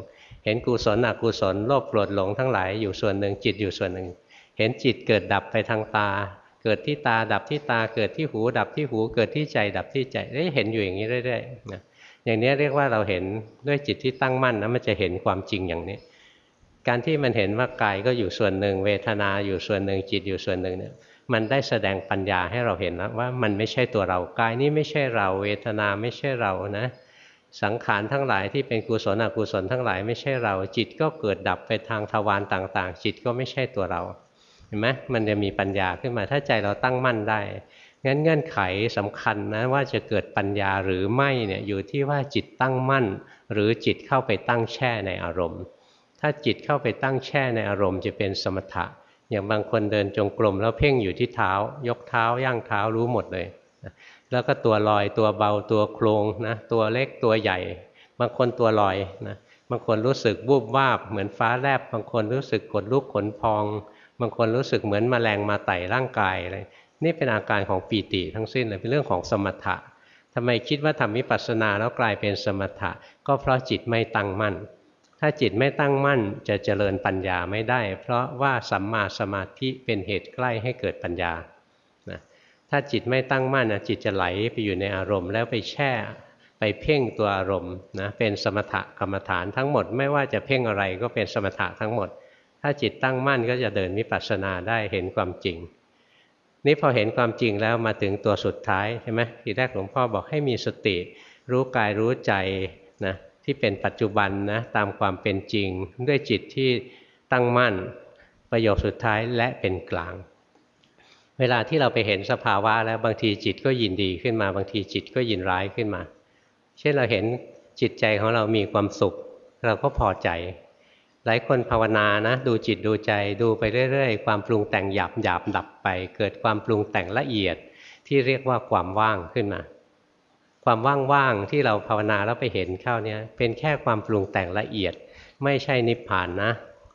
เห็นกุศลอกุศลโลภโกรธหลงทั้งหลายอยู่ส่วนหนึ่งจิตอยู่ส่วนหนึ่ง เห็นจิตเกิดดับไปทางตา เกิดที่ตาดับที่ตาเกิดที่หูดับที่หู เกิดที่ใจดับที่ใจได้เห็นอยู่อย่างนี้เรื่อยๆนะอย่างนี้เรียกว่าเราเห็นด้วยจิตที่ตั้งมั่นนะมันจะเห็นความจริงอย่างนี้ การที่มันเห็นว่ากายก็อยู่ส่วนหนึ่ง เวทนาอยู่ส่วนหนึ่งจิตอยู่ส่วนหนึ่งเนี่ยมันได้แสดงปัญญาให้เราเห็นแล้วว่ามันไม่ใช่ตัวเรากายนี้ไม่ใช่เรา เวทนาไม่ใช่เรานะ สังขารทั้งหลายที่เป็นกุศลอกุศลทั้งหลายไม่ใช่เรา จิตก็เกิดดับไปทางทวารต่างๆ จิตก็ไม่ใช่ตัวเรา เห็นไหมมันจะมีปัญญาขึ้นมาถ้าใจเราตั้งมั่นได้ งั้นเงื่อนไขสำคัญนะว่าจะเกิดปัญญาหรือไม่เนี่ยอยู่ที่ว่าจิตตั้งมั่น หรือจิตเข้าไปตั้งแช่ในอารมณ์ ถ้าจิตเข้าไปตั้งแช่ในอารมณ์จะเป็นสมถะ อย่างบางคนเดินจงกรมแล้วเพ่งอยู่ที่เท้า ยกเท้าย่างเท้ารู้หมดเลย แล้วก็ตัวลอยตัวเบาตัวโครงนะตัวเล็กตัวใหญ่ บางคนตัวลอยนะบางคนรู้สึกวูบวาบเหมือนฟ้าแลบบางคนรู้สึกขนลุกขนพอง บางคนรู้สึกเหมือนมแมลงมาไต่ร่างกายอะไรนี่เป็นอาการของปีติทั้งสิ้นเลยเป็นเรื่องของสมถะทำไมคิดว่าทำวิปัสสนาแล้วกลายเป็นสมถะ ก็เพราะจิตไม่ตั้งมั่น ถ้าจิตไม่ตั้งมั่นจะเจริญปัญญาไม่ได้ เพราะว่าสัมมาสมาธิเป็นเหตุใกล้ให้เกิดปัญญา ถ้าจิตไม่ตั้งมั่นนะจิตจะไหลไปอยู่ในอารมณ์ แล้วไปแช่ไปเพ่งตัวอารมณ์นะเป็นสมถกรรมฐานทั้งหมด ไม่ว่าจะเพ่งอะไรก็เป็นสมถะทั้งหมด ถ้าจิตตั้งมั่นก็จะเดินวิปัสสนาได้เห็นความจริง นี่พอเห็นความจริงแล้วมาถึงตัวสุดท้ายใช่ไหมทีแรกหลวงพ่อบอกให้มีสติ รู้กายรู้ใจนะที่เป็นปัจจุบันนะตามความเป็นจริง ด้วยจิตที่ตั้งมั่น ประโยคสุดท้ายและเป็นกลาง เวลาที่เราไปเห็นสภาวะแล้วบางทีจิตก็ยินดีขึ้นมา บางทีจิตก็ยินร้ายขึ้นมา เช่นเราเห็นจิตใจของเรามีความสุข เราก็พอใจ หลายคนภาวนานะดูจิตดูใจดูไปเรื่อยๆ ความปรุงแต่งหยาบหยาบดับไป เกิดความปรุงแต่งละเอียดที่เรียกว่าความว่างขึ้นมา ความว่างๆที่เราภาวนาแล้วไปเห็นเข้าเนี่ยเป็นแค่ความปรุงแต่งละเอียด ไม่ใช่นิพพานนะ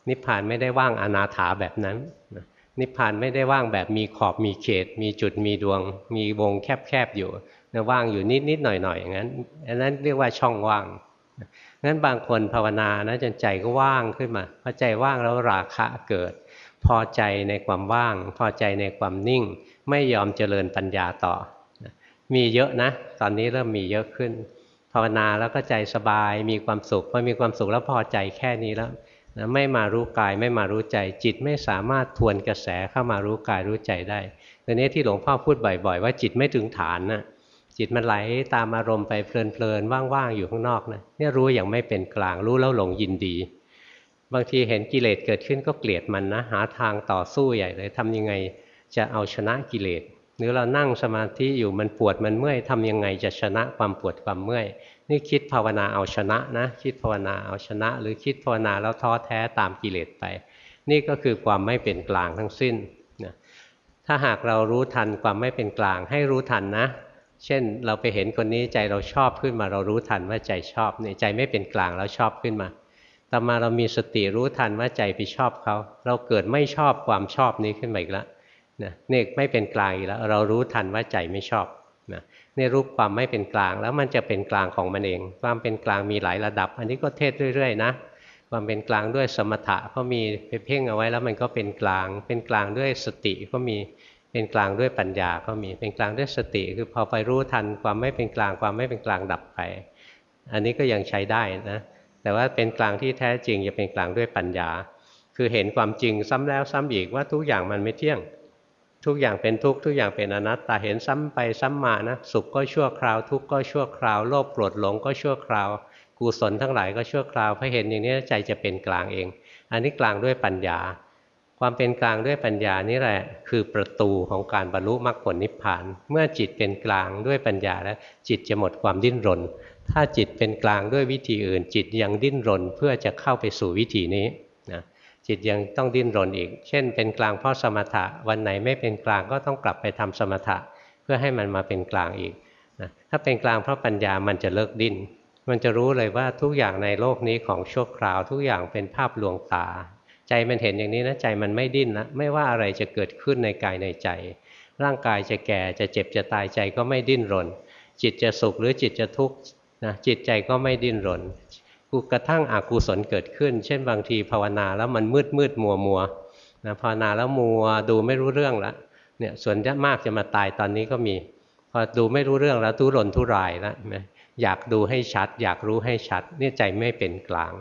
นิพพานไม่ได้ว่างอนาถาแบบนั้นนะ นิพพานไม่ได้ว่างแบบมีขอบมีเขต มีจุดมีดวง มีวงแคบๆอยู่นะว่างอยู่นิดๆหน่อยๆอย่างนั้นอันนั้นเรียกว่าช่องว่างงั้นบางคนภาวนานะจนใจก็ว่างขึ้นมาพอใจว่างแล้วราคะเกิด พอใจในความว่าง พอใจในความนิ่ง ไม่ยอมเจริญปัญญาต่อ มีเยอะนะ ตอนนี้เริ่มมีเยอะขึ้น ภาวนาแล้วก็ใจสบายมีความสุขพอมีความสุขแล้วพอใจแค่นี้แล้ว นะไม่มารู้กายไม่มารู้ใจ จิตไม่สามารถทวนกระแสเข้ามารู้กายรู้ใจได้ตัวนี้ที่หลวงพ่อพูดบ่อย ๆ ว่าจิตไม่ถึงฐานนะจิตมันไหลตามอารมณ์ไปเพลินๆว่างๆอยู่ข้างนอกนะเนี่ยรู้อย่างไม่เป็นกลางรู้แล้วหลงยินดี บางทีเห็นกิเลสเกิดขึ้นก็เกลียดมันนะหาทางต่อสู้ใหญ่เลยทำยังไงจะเอาชนะกิเลส หรือเรานั่งสมาธิอยู่มันปวดมันเมื่อยทำยังไงจะชนะความปวดความเมื่อย นี่คิดภาวนาเอาชนะนะคิดภาวนาเอาชนะ หรือคิดภาวนาแล้วท้อแท้ตามกิเลสไป นี่ก็คือความไม่เป็นกลางทั้งสิ้นนะถ้าหากเรารู้ทันความไม่เป็นกลางให้รู้ทันนะ เช่นเราไปเห็นคนนี้ใจเราชอบขึ้นมาเรารู้ทันว่าใจชอบเนี่ยใจไม่เป็นกลางแล้วชอบขึ้นมาต่อมาเรามีสติรู้ทันว่าใจไปชอบเขา เราเกิดไม่ชอบความชอบนี้ขึ้นมาอีกแล้ว นะนี่ไม่เป็นกลางอีกแล้ว เรารู้ทันว่าใจไม่ชอบนะนี่รูปความไม่เป็นกลางแล้วมันจะเป็นกลางของมันเอง ความเป็นกลางมีหลายระดับ อันนี้ก็เทศเรื่อยๆนะความเป็นกลางด้วยสมถะก็มีไปเพ่งเอาไว้แล้วมันก็เป็นกลาง เป็นกลางด้วยสติก็มีเป็นกลางด้วยปัญญาก็มีเป็นกลางด้วยสติ คือพอไปรู้ทันความไม่เป็นกลางความไม่เป็นกลางดับไป อันนี้ก็ยังใช้ได้นะแต่ว่าเป็นกลางที่แท้จริงจะเป็นกลางด้วยปัญญา คือเห็นความจริงซ้ำแล้วซ้ำอีกว่าทุกอย่างมันไม่เที่ยง ทุกอย่างเป็นทุกข์ทุกอย่างเป็นอนัตตาเห็นซ้ำไปซ้ำมานะสุขก็ชั่วคราว ทุกข์ก็ชั่วคราวโลภโกรธหลงก็ชั่วคราวกุศลทั้งหลายก็ชั่วคราวพอเห็นอย่างนี้ใจจะเป็นกลางเอง อันนี้กลางด้วยปัญญา ความเป็นกลางด้วยปัญญานี่แหละ คือประตูของการบรรลุมรรคผลนิพพาน เมื่อจิตเป็นกลางด้วยปัญญาแล้วจิตจะหมดความดิ้นรน ถ้าจิตเป็นกลางด้วยวิธีอื่น จิตยังดิ้นรนเพื่อจะเข้าไปสู่วิธีนี้ จิตยังต้องดิ้นรนอีก เช่น เป็นกลางเพราะสมถะ วันไหนไม่เป็นกลางก็ต้องกลับไปทำสมถะ เพื่อให้มันมาเป็นกลางอีกนะถ้าเป็นกลางเพราะปัญญามันจะเลิกดิ้น มันจะรู้เลยว่าทุกอย่างในโลกนี้ของชั่วคราว ทุกอย่างเป็นภาพลวงตา ใจมันเห็นอย่างนี้นะใจมันไม่ดิ้นนะไม่ว่าอะไรจะเกิดขึ้นในกายในใจ ร่างกายจะแก่จะเจ็บจะตายใจก็ไม่ดิ้นรน จิตจะสุขหรือจิตจะทุกข์นะจิตใจก็ไม่ดิ้นรน กูกระทั่งอกุศลเกิดขึ้น เช่นบางทีภาวนาแล้วมันมืดมืดมัวมัวนะภาวนาแล้วมัวดูไม่รู้เรื่องแล้วเนี่ยส่วนมากจะมาตายตอนนี้ก็มีพอดูไม่รู้เรื่องแล้วทุรนทุรายแล้วอยากดูให้ชัด อยากรู้ให้ชัดนี่ใจไม่เป็นกลาง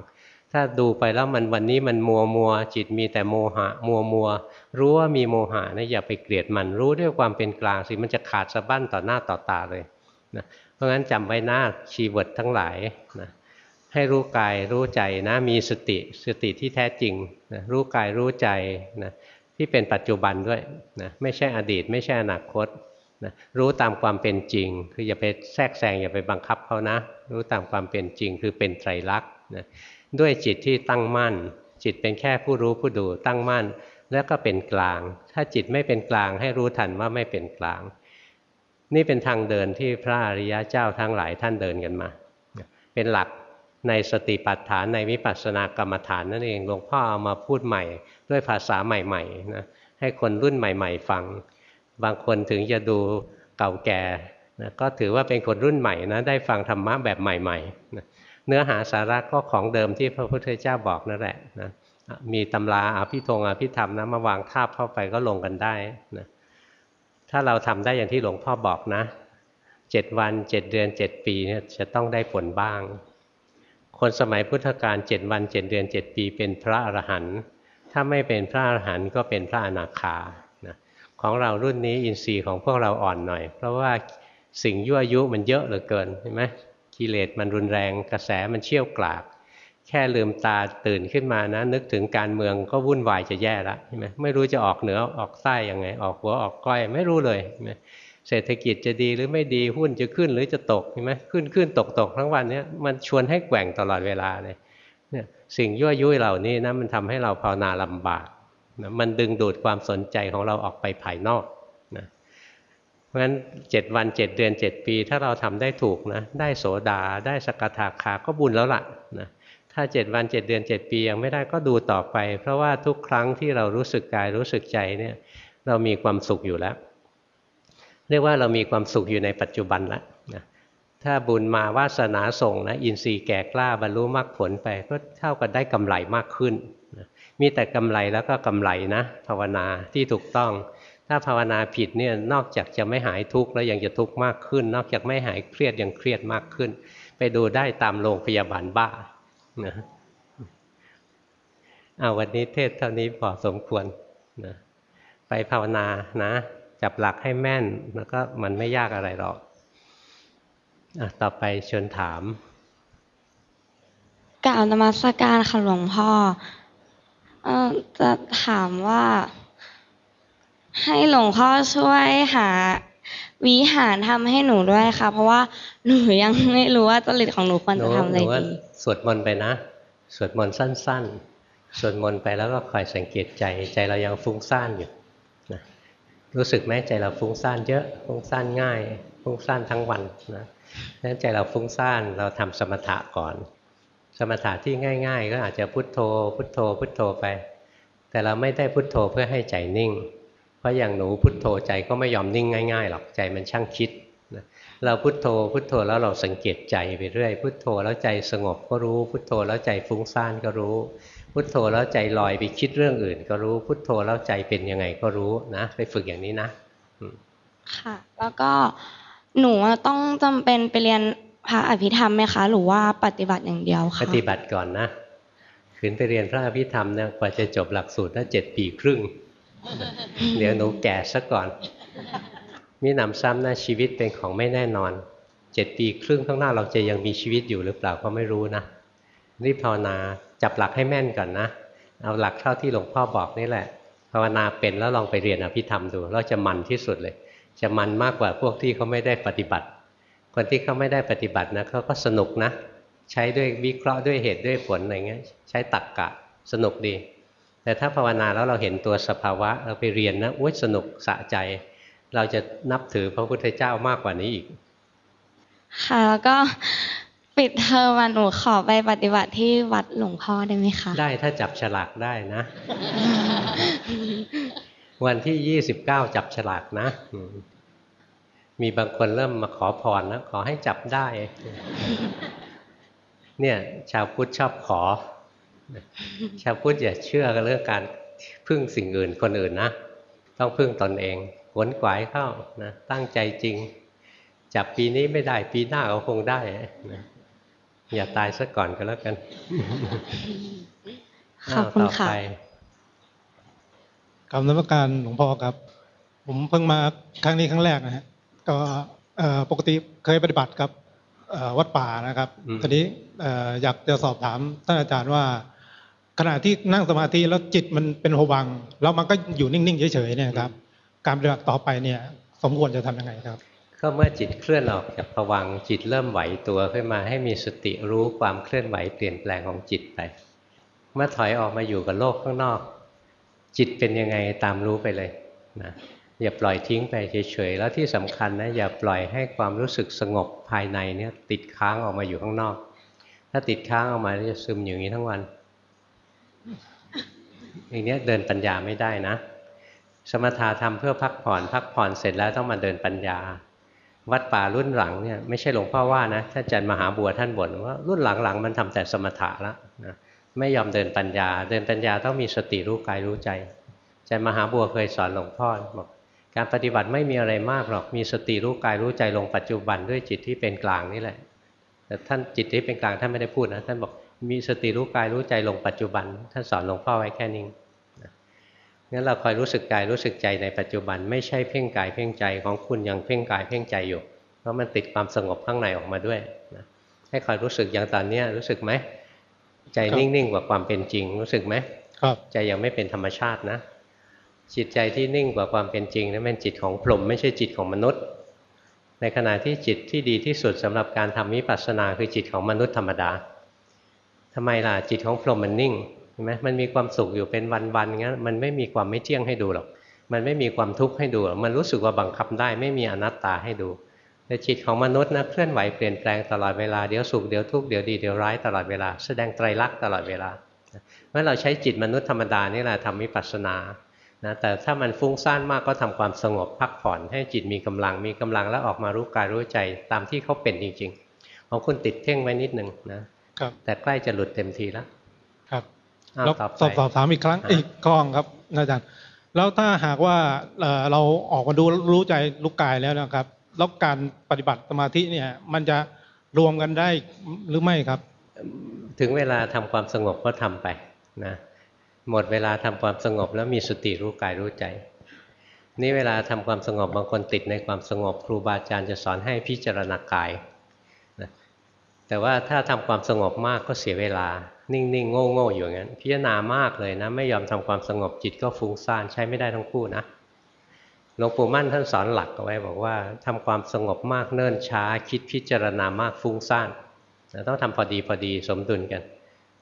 ถ้าดูไปแล้วมันวันนี้มันมัวมัวจิตมีแต่โมหะ มัวมัวรู้ว่ามีโมหะนะอย่าไปเกลียดมันรู้ด้วยความเป็นกลางสิมันจะขาดสะบั้นต่อหน้าต่อตาเลยนะเพราะงั้นจำไว้หน้าชีวิตทั้งหลายนะ ให้รู้กายรู้ใจนะมีสติสติที่แท้จริงนะรู้กายรู้ใจนะที่เป็นปัจจุบันด้วยนะไม่ใช่อดีต ไม่ใช่อนาคตนะรู้ตามความเป็นจริง คืออย่าไปแทรกแซงอย่าไปบังคับเขานะ รู้ตามความเป็นจริงคือเป็นไตรลักษณ์นะด้วยจิตที่ตั้งมั่น จิตเป็นแค่ผู้รู้ผู้ดูตั้งมั่น แล้วก็เป็นกลาง ถ้าจิตไม่เป็นกลางให้รู้ทันว่าไม่เป็นกลาง นี่เป็นทางเดินที่พระอริยะเจ้าทั้งหลายท่านเดินกันมา เป็นหลัก ในสติปัฏฐานในวิปัสสนากรรมฐานนั่นเองหลวงพ่อเอามาพูดใหม่ ด้วยภาษาใหม่ๆนะให้คนรุ่นใหม่ ๆ ฟัง บางคนถึงจะดูเก่าแก่นะก็ถือว่าเป็นคนรุ่นใหม่นะได้ฟังธรรมะแบบใหม่ๆนะเนื้อหาสาระก็ของเดิมที่พระพุทธเจ้าบอกนั่นแหละนะมีตำราอาภิธงอภิธรรมนะมาวางทาบเข้าไปก็ลงกันได้นะถ้าเราทำได้อย่างที่หลวงพ่อบอกนะเจ็ดวันเจ็ดเดือนเจ็ดปีเนี่ยจะต้องได้ผลบ้าง คนสมัยพุทธกาลเจ็ดวันเจ็ดเดือนเจ็ดปี เป็นพระอรหันต์ถ้าไม่เป็นพระอรหันต์ก็เป็นพระอนาคาของเรารุ่นนี้อินทรีย์ของพวกเราอ่อนหน่อย เพราะว่าสิ่งยั่วยุมันเยอะเหลือเกินเห็นไหมกิเลสมันรุนแรงกระแสมันเชี่ยวกราก แค่ลืมตาตื่นขึ้นมานะ นึกถึงการเมืองก็วุ่นวายจะแย่แล้วใช่ไหมไม่รู้จะออกเหนือออกใต้ยังไง ออกหัวออกก้อยไม่รู้เลยใช่ไหม เศรษฐกิจจะดีหรือไม่ดีหุ้นจะขึ้นหรือจะตกใช่ไหมขึ้นขึ้นตกตกทั้งวันนี้มันชวนให้แกว่งตลอดเวลาเลยเนี่ยสิ่งยั่วยุเหล่านี้นะมันทำให้เราภาวนาลำบากนะมันดึงดูดความสนใจของเราออกไปภายนอกนะเพราะฉะนั้นเจ็ดวันเจ็ดเดือนเจ็ดปี ถ้าเราทำได้ถูกนะได้โสดาได้สกทาคาก็บุญแล้วล่ะนะถ้าเจ็ดวันเจ็ดเดือนเจ็ดปียังไม่ได้ก็ดูต่อไป เพราะว่าทุกครั้งที่เรารู้สึกกายรู้สึกใจเนี่ยเรามีความสุขอยู่แล้ว เรียกว่าเรามีความสุขอยู่ในปัจจุบันแล้วนะถ้าบุญมาวาสนาส่งนะอินทรีย์แก่กล้าบรรลุมรรคผลไปก็เท่ากับได้กำไรมากขึ้นมีแต่กำไรแล้วก็กำไรนะ ภาวนาที่ถูกต้อง ถ้าภาวนาผิดเนี่ยนอกจากจะไม่หายทุกข์แล้วยังจะทุกข์มากขึ้น นอกจากไม่หายเครียดยังเครียดมากขึ้น ไปดูได้ตามโรงพยาบาลบ้านะเอาวันนี้เทศเท่านี้พอสมควรนะไปภาวนานะ จับหลักให้แม่นแล้วก็มันไม่ยากอะไรหรอกอะต่อไปเชิญถามกล่าวนมัสการค่ะหลวงพ่อเออจะถามว่า ให้หลวงพ่อช่วยหาวิหารทำให้หนูด้วยค่ะ เพราะว่าหนูยังไม่รู้ว่าจริตของหนูควรจะทำอะไรดีสวดมนต์ไปนะ สวดมนต์สั้น ๆ สวดมนต์ไปแล้วก็คอยสังเกตใจ ใจเรายังฟุ้งซ่านอยู่นะ รู้สึกไหมใจเราฟุ้งซ่านเยอะฟุ้งซ่านง่าย ฟุ้งซ่านทั้งวันนะนั้นใจเราฟุ้งซ่านเราทำสมถะก่อน สมถะที่ง่าย ๆ ก็อาจจะพุทโธ พุทโธ พุทโธไป แต่เราไม่ได้พุทโธเพื่อให้ใจนิ่ง เพราะอย่างหนูพุทโธใจก็ไม่ยอมนิ่งง่ายๆหรอกใจมันช่างคิดเราพุทโธพุทโธแล้วเราสังเกตใจไปเรื่อย พุทโธแล้วใจสงบก็รู้ พุทโธแล้วใจฟุ้งซ่านก็รู้ พุทโธแล้วใจลอยไปคิดเรื่องอื่น ก็รู้พุทโธแล้วใจเป็นยังไงก็รู้นะไปฝึกอย่างนี้นะอืมค่ะ แล้วก็หนูอะต้องจำเป็นไปเรียนพระอภิธรรมไหมคะ หรือว่าปฏิบัติอย่างเดียวปคะฏิบัติก่อนนะขืนไปเรียนพระอภิธรรมเนี่ยกว่าจะจบหลักสูตรน่าเจ็ดปีครึ่ง เดี๋ยวหนูแก่ซะก่อนมีหนำซ้ำนะชีวิตเป็นของไม่แน่นอนเจ็ดปีครึ่งข้างหน้าเราจะยังมีชีวิตอยู่หรือเปล่าก็ไม่รู้นะรีบภาวนาจับหลักให้แม่นก่อนนะ เอาหลักเท่าที่หลวงพ่อบอกนี่แหละ ภาวนาเป็นแล้วลองไปเรียนอภิธรรมดูแล้วจะมันที่สุดเลย จะมันมากกว่าพวกที่เขาไม่ได้ปฏิบัติ คนที่เขาไม่ได้ปฏิบัตินะเขาก็สนุกนะ ใช้ด้วยวิเคราะห์ด้วยเหตุด้วยผลอะไรเงี้ย ใช้ตรรกกะสนุกดี แต่ถ้าภาวนาแล้วเราเห็นตัวสภาวะ เราไปเรียนนะอุ้ยสนุกสะใจ เราจะนับถือพระพุทธเจ้ามากกว่านี้อีกค่ะแล้วก็ ปิดเทอมมาหนูขอไปปฏิบัติที่วัดหลวงพ่อได้ไหมคะ ได้ถ้าจับฉลากได้นะ วันที่ยี่สิบเก้าจับฉลากนะอืมมีบางคนเริ่มมาขอพรนะขอให้จับได้ เนี่ย ชาวพุทธชอบขอ ชาวพุทธอย่าเชื่อกันเรื่องการพึ่งสิ่งอื่นคนอื่นนะต้องพึ่งตนเองขวนขวายเข้านะตั้งใจจริง จับปีนี้ไม่ได้ปีหน้าก็คงได้นะ อย่าตายซะก่อนก็แล้วกันขอบคุณาวต่ค่ะไปกรรมนมัสการหลวงพ่อครับ ผมเพิ่งมาครั้งนี้ครั้งแรกนะฮะก็เอ่อปกติเคยปฏิบัติกับเอ่อวัดป่านะครับอืมทีนี้เอ่ออยากจะสอบถามท่านอาจารย์ว่า ขณะที่นั่งสมาธิแล้วจิตมันเป็นโฮวังค์แล้วมันก็อยู่นิ่งๆเฉยๆเนี่ยครับ การปฏิบัติต่อไปเนี่ย สมควรจะทำยังไงครับ ก็เมื่อจิตเคลื่อนออกจากภวังจิตเริ่มไหวตัวขึ้นมาให้มีสติรู้ความเคลื่อนไหวเปลี่ยนแปลงของจิตไป เมื่อถอยออกมาอยู่กับโลกข้างนอก จิตเป็นยังไงตามรู้ไปเลยนะอย่าปล่อยทิ้งไปเฉยๆแล้วที่สำคัญนะอย่าปล่อยให้ความรู้สึกสงบภายในเนี่ยติดค้างออกมาอยู่ข้างนอก ถ้าติดค้างออกมาจะซึมอยู่อย่างนี้ทั้งวันอย่างนี้เดินปัญญาไม่ได้นะ สมถะทำเพื่อพักผ่อน พักผ่อนเสร็จแล้วต้องมาเดินปัญญา วัดป่ารุ่นหลังเนี่ยไม่ใช่หลวงพ่อว่านะท่านอาจารย์มหาบัวท่านบ่นว่ารุ่นหลังๆมันทำแต่สมถะละนะไม่ยอมเดินปัญญา เดินปัญญาต้องมีสติรู้กายรู้ใจอาจารย์มหาบัวเคยสอนหลวงพ่อบอกการปฏิบัติไม่มีอะไรมากหรอกมีสติรู้กายรู้ใจลงปัจจุบันด้วยจิตที่เป็นกลางนี่แหละ แต่ท่านจิตที่เป็นกลางท่านไม่ได้พูดนะท่านบอกมีสติรู้กายรู้ใจลงปัจจุบันท่านสอนหลวงพ่อไว้แค่นี้ งั้นเราคอยรู้สึกกายรู้สึกใจในปัจจุบันไม่ใช่เพ่งกายเพ่งใจของคุณยังเพ่งกายเพ่งใจอยู่ เพราะมันติดความสงบข้างในออกมาด้วยนะให้คอยรู้สึกอย่างตอนเนี้ยรู้สึกไหมใจครับนิ่งๆกว่าความเป็นจริงรู้สึกไหมครับใจยังไม่เป็นธรรมชาตินะ จิตใจที่นิ่งกว่าความเป็นจริงนั้นเป็นจิตของพรหมไม่ใช่จิตของมนุษย์ ในขณะที่จิตที่ดีที่สุดสำหรับการทำวิปัสสนาคือจิตของมนุษย์ธรรมดาทำไมล่ะจิตของพรหมมันนิ่งเห็นไหมมันมีความสุขอยู่เป็นวันๆงั้นมันไม่มีความไม่เที่ยงให้ดูหรอก มันไม่มีความทุกข์ให้ดูหรอกมันรู้สึกว่าบังคับได้ไม่มีอนัตตาให้ดูแต่จิตของมนุษย์นะเคลื่อนไหวเปลี่ยนแปลงตลอดเวลาเดี๋ยวสุขเดี๋ยวทุกข์เดี๋ยวดีเดี๋ยวร้ายตลอดเวลาแสดงไตรลักษณ์ตลอดเวลาเมื่อเราใช้จิตมนุษย์ธรรมดานี่แหละทำวิปัสสนานะแต่ถ้ามันฟุ้งซ่านมากก็ทำความสงบพักผ่อนให้จิตมีกำลังมีกำลังแล้วออกมารู้กายรู้ใจตามที่เขาเป็นจริงๆของคุณติดเพ่งไว้นิดหนึ่งนะครับแต่ใกล้จะหลุดเต็มทีแล้วครับอ้าว แล้วต่อสอบไปสอบถามอีกครั้งอะอีกข้อครับอาจารย์แล้วถ้าหากว่าเอ่อเราออกมาดูรู้ใจลูกกายแล้วนะครับแล้วการปฏิบัติสมาธิเนี่ยมันจะรวมกันได้หรือไม่ครับ ถึงเวลาทำความสงบก็ทำไปนะหมดเวลาทำความสงบแล้วมีสติรู้กายรู้ใจ นี่เวลาทำความสงบบางคนติดในความสงบ ครูบาอาจารย์จะสอนให้พิจารณากายนะ แต่ว่าถ้าทำความสงบมากก็เสียเวลา นิ่งๆโง่ๆอยู่อย่างนั้น พิจารณามากเลยนะ ไม่ยอมทำความสงบจิตก็ฟุ้งซ่านใช้ไม่ได้ทั้งคู่นะหลวงปู่มั่นท่านสอนหลักเอาไว้บอกว่าทำความสงบมากเนิ่นช้า คิดพิจารณามากฟุ้งซ่านต้องทำพอดีพอดีสมดุลกัน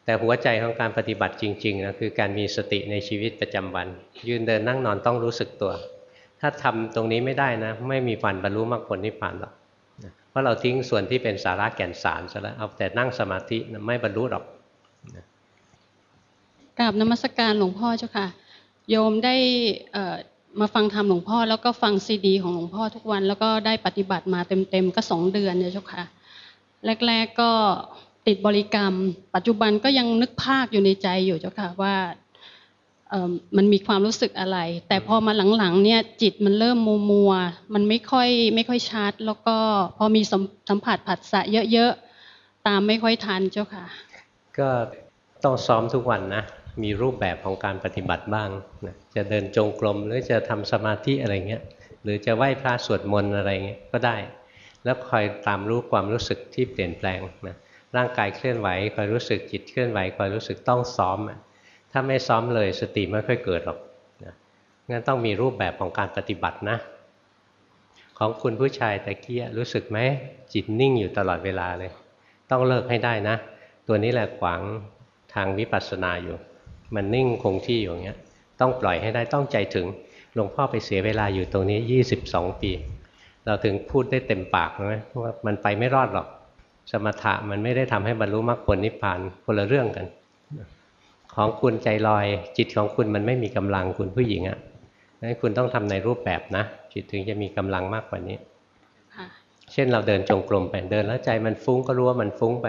แต่หัวใจของการปฏิบัติจริงๆนะคือการมีสติในชีวิตประจำวัน ยืนเดินนั่งนอนต้องรู้สึกตัว ถ้าทำตรงนี้ไม่ได้นะ ไม่มีวันบรรลุมรรคผลนิพพานหรอก เพราะเราทิ้งส่วนที่เป็นสาระแก่นสารซะแล้วเอาแต่นั่งสมาธิไม่บรรลุหรอกกราบนมัสการหลวงพ่อเจ้าค่ะ โยมได้เมาฟังธรรมหลวงพ่อ แล้วก็ฟังซีดี ของหลวงพ่อทุกวัน แล้วก็ได้ปฏิบัติมาเต็มๆก็สองเดือนเนี่ยเจ้าค่ะ แรก ๆก็ติดบริกรรม ปัจจุบันก็ยังนึกภาคอยู่ในใจอยู่เจ้าค่ะว่า มันมีความรู้สึกอะไร แต่พอมาหลังๆเนี่ยจิตมันเริ่มมัวมัวมันไม่ค่อยไม่ค่อยชัด แล้วก็พอมีสัมผัสผัสสะเยอะๆตามไม่ค่อยทันเจ้าค่ะ ก็ต้องซ้อมทุกวันนะมีรูปแบบของการปฏิบัติบ้างนะจะเดินจงกรมหรือจะทำสมาธิอะไรเงี้ยหรือจะไหว้พระสวดมนต์อะไรเงี้ยก็ได้ แล้วคอยตามรู้ความรู้สึกที่เปลี่ยนแปลงนะร่างกายเคลื่อนไหวคอยรู้สึกจิตเคลื่อนไหวคอยรู้สึกต้องซ้อมอะ ถ้าไม่ซ้อมเลยสติไม่ค่อยเกิดหรอกนะงั้นต้องมีรูปแบบของการปฏิบัตินะ ของคุณผู้ชายตะเกียรู้สึกไหมจิตนิ่งอยู่ตลอดเวลาเลย ต้องเลิกให้ได้นะ ตัวนี้แหละขวางทางวิปัสสนาอยู่ มันนิ่งคงที่อยู่อย่างเงี้ย ต้องปล่อยให้ได้ต้องใจถึงหลวงพ่อไปเสียเวลาอยู่ตรงนี้ 22 ปี เราถึงพูดได้เต็มปากนะว่ามันไปไม่รอดหรอก สมถะมันไม่ได้ทำให้บรรลุมรรคผลนิพพานคนละเรื่องกัน ของคุณใจลอย จิตของคุณมันไม่มีกำลังคุณผู้หญิงอะ่ะงั้นคุณต้องทำในรูปแบบนะ จิตถึงจะมีกำลังมากกว่านี้ค่ะเช่นเราเดินจงกรมไปเดินแล้วใจมันฟุ้งก็รู้ว่ามันฟุ้งไป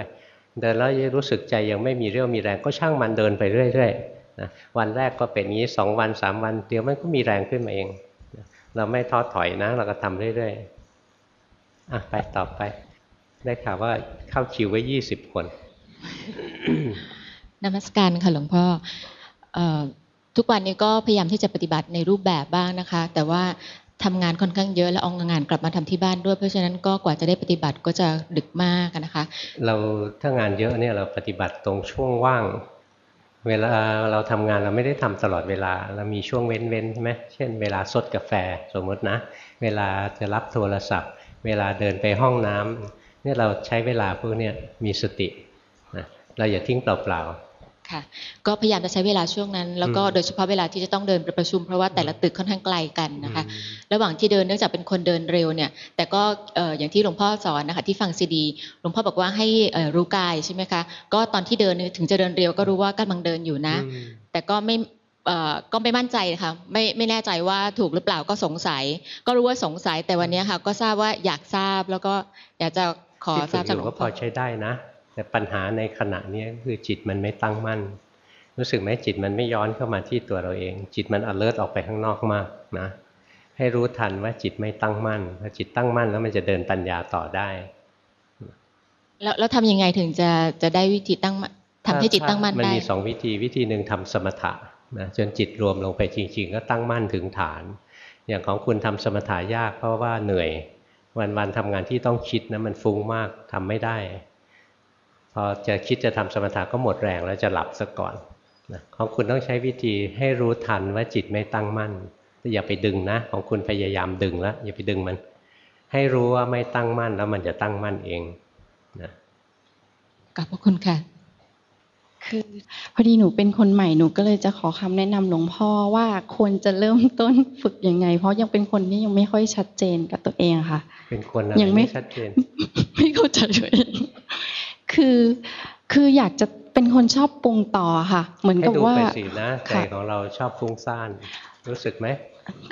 เดินแล้วรู้สึกใจยังไม่มีเรี่ยวมีแรงก็ช่างมันเดินไปเรื่อยๆนะวันแรกก็เป็นอย่างนี้สองวันสามวันเดี๋ยวมันก็มีแรงขึ้นมาเองนะเราไม่ท้อถอยนะ เราก็ทำเรื่อยๆอะไปต่อไป ได้ข่าวว่าเข้าคิวไว้ยี่สิบคน นมัสการค่ะหลวงพ่ออทุกวันนี้ก็พยายามที่จะปฏิบัติในรูปแบบบ้างนะคะ แต่ว่าทำงานค่อนข้างเยอะแล้วเอางานกลับมาทำที่บ้านด้วย เพราะฉะนั้นก็กว่าจะได้ปฏิบัติก็จะดึกมากนะคะ เราถ้างานเยอะเนี่ยเราปฏิบัติตรงช่วงว่าง เวลาเราทำงานเราไม่ได้ทำตลอดเวลา เรามีช่วงเว้นๆใช่ไหมเช่น เวลาซดกาแฟสมมตินะ เวลาจะรับโทรศัพท์ เวลาเดินไปห้องน้ำเนี่ยเราใช้เวลาพวกนี้มีสตินะเราอย่าทิ้งเปล่า ค่ะ ก็พยายามจะใช้เวลาช่วงนั้น แล้วก็อืมโดยเฉพาะเวลาที่จะต้องเดินไปประชุมเพราะว่าแต่ละตึกค่อนข้างไกลกันๆนะคะอืมระหว่างที่เดินเนื่องจากเป็นคนเดินเร็วเนี่ย แต่ก็เอ่ออย่างที่หลวงพ่อสอนนะคะที่ฟังซีดี หลวงพ่อบอกว่าให้เอ่อรู้กายใช่ไหมคะ ก็ตอนที่เดินเนี่ยถึงจะเดินเร็วก็รู้ว่ากำลังเดินอยู่นะอืมแต่ก็ไม่เอ่อก็ไม่มั่นใจค่ะไม่ไม่แน่ใจว่าถูกหรือเปล่าก็สงสัย ก็รู้ว่าสงสัยแต่วันนี้ค่ะก็ทราบว่าอยากทราบแล้วก็อยากจะขอที่ทราบฝึจากกหอลวยู่งก็พพ่ออใช้ได้นะ แต่ปัญหาในขณะเนี้ยคือจิตมันไม่ตั้งมั่น รู้สึกไหมจิตมันไม่ย้อนเข้ามาที่ตัวเราเอง จิตมัน alert ออกไปข้างนอกมากนะให้รู้ทันว่าจิตไม่ตั้งมั่นพอจิตตั้งมั่นแล้วมันจะเดินปัญญาต่อได้ แล้วแล้วทำยังไงถึงจะจะได้วิธีตั้งมั่นทำให้จิตตั้งมั่นมันได้มีสองวิธีวิธีหนึ่งทำสมถะนะจนจิตรวมลงไปจริง ๆ ก็ตั้งมั่นถึงฐาน อย่างของคุณทำสมถะยากเพราะว่าเหนื่อย วันๆทำงานที่ต้องคิดนะมันฟุ้งมากทำไม่ได้ พอจะคิดจะทำสมถะก็หมดแรงแล้วจะหลับซะก่อนนะของคุณต้องใช้วิธีให้รู้ทันว่าจิตไม่ตั้งมั่นแต่อย่าไปดึงนะ ของคุณพยายามดึงแล้วอย่าไปดึงมัน ให้รู้ว่าไม่ตั้งมั่นแล้วมันจะตั้งมั่นเองนะขอบพระคุณค่ะ คือพอดีหนูเป็นคนใหม่หนูก็เลยจะขอคำแนะนำหลวงพ่อว่าควรจะเริ่มต้นฝึกยังไง เพราะยังเป็นคนที่ยังไม่ค่อยชัดเจนกับตัวเองค่ะ เป็นคนอะไรยังไม่ไม่ชัดเจน ไม่เข้าใจตัวเอง คือคืออยากจะเป็นคนชอบปรุงต่อค่ะ เหมือนให้กับดูว่าไปสินะใจค่ะของเราชอบฟุ้งซ่านรู้สึกไหม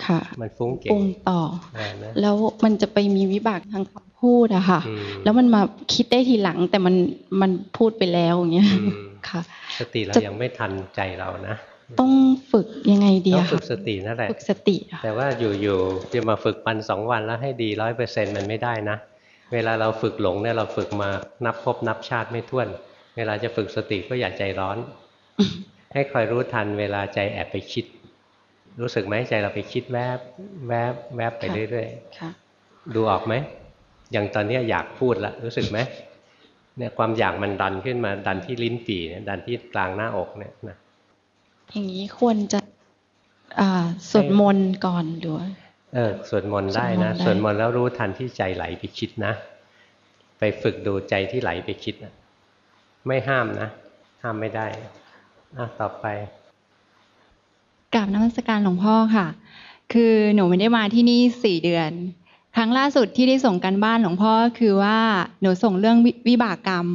ค่ะ มันฟุ้งเก่ปรุงงต่ออ่านะแล้วมันจะไปมีวิบากทางคำพูดอะค่ะอืมแล้วมันมาคิดได้ทีหลังแต่มันมันพูดไปแล้วอย่างเงี้ยอืมค่ะ สติเราจะยังไม่ทันใจเรานะต้องฝึกยังไงดีต้องอะฝึค่ะกสตินั่นแหละฝึกสติอะแต่ว่าอยู่ๆจะมาฝึกวันสองวันแล้วให้ดีร้อยเปอร์เซ็นต์มันไม่ได้นะ เวลาเราฝึกหลงเนี่ยเราฝึกมานับพบนับชาติไม่ถ้วน เวลาจะฝึกสติก็อย่าใจร้อน ให้คอยรู้ทันเวลาใจแอบไปคิด รู้สึกไหมใจเราไปคิดแวบแวบแวบไปเรื่อยๆค่ะดูออกไหมอย่างตอนเนี้ยอยากพูดละรู้สึกไหมเนี่ยความอยากมันดันขึ้นมาดันที่ลิ้นปี่เนี่ยดันที่กลางหน้าอกเนี่ยนะอย่างนี้ควรจะอ่าสวดมนต์ก่อนหรือว่า เออสวดมนต์ได้นะสสววดดมมนนต์ต์ได้แล้วรู้ทันที่ใจไหลไปคิดนะ ไปฝึกดูใจที่ไหลไปคิดนะไม่ห้ามนะ ห้ามไม่ได้อะต่อไปกราบนมัสการหลวงพ่อค่ะ คือหนูไม่ได้มาที่นี่สี่เดือน ครั้งล่าสุดที่ได้ส่งกันบ้านหลวงพ่อก็คือว่าหนูส่งเรื่องวิวิบากกรรม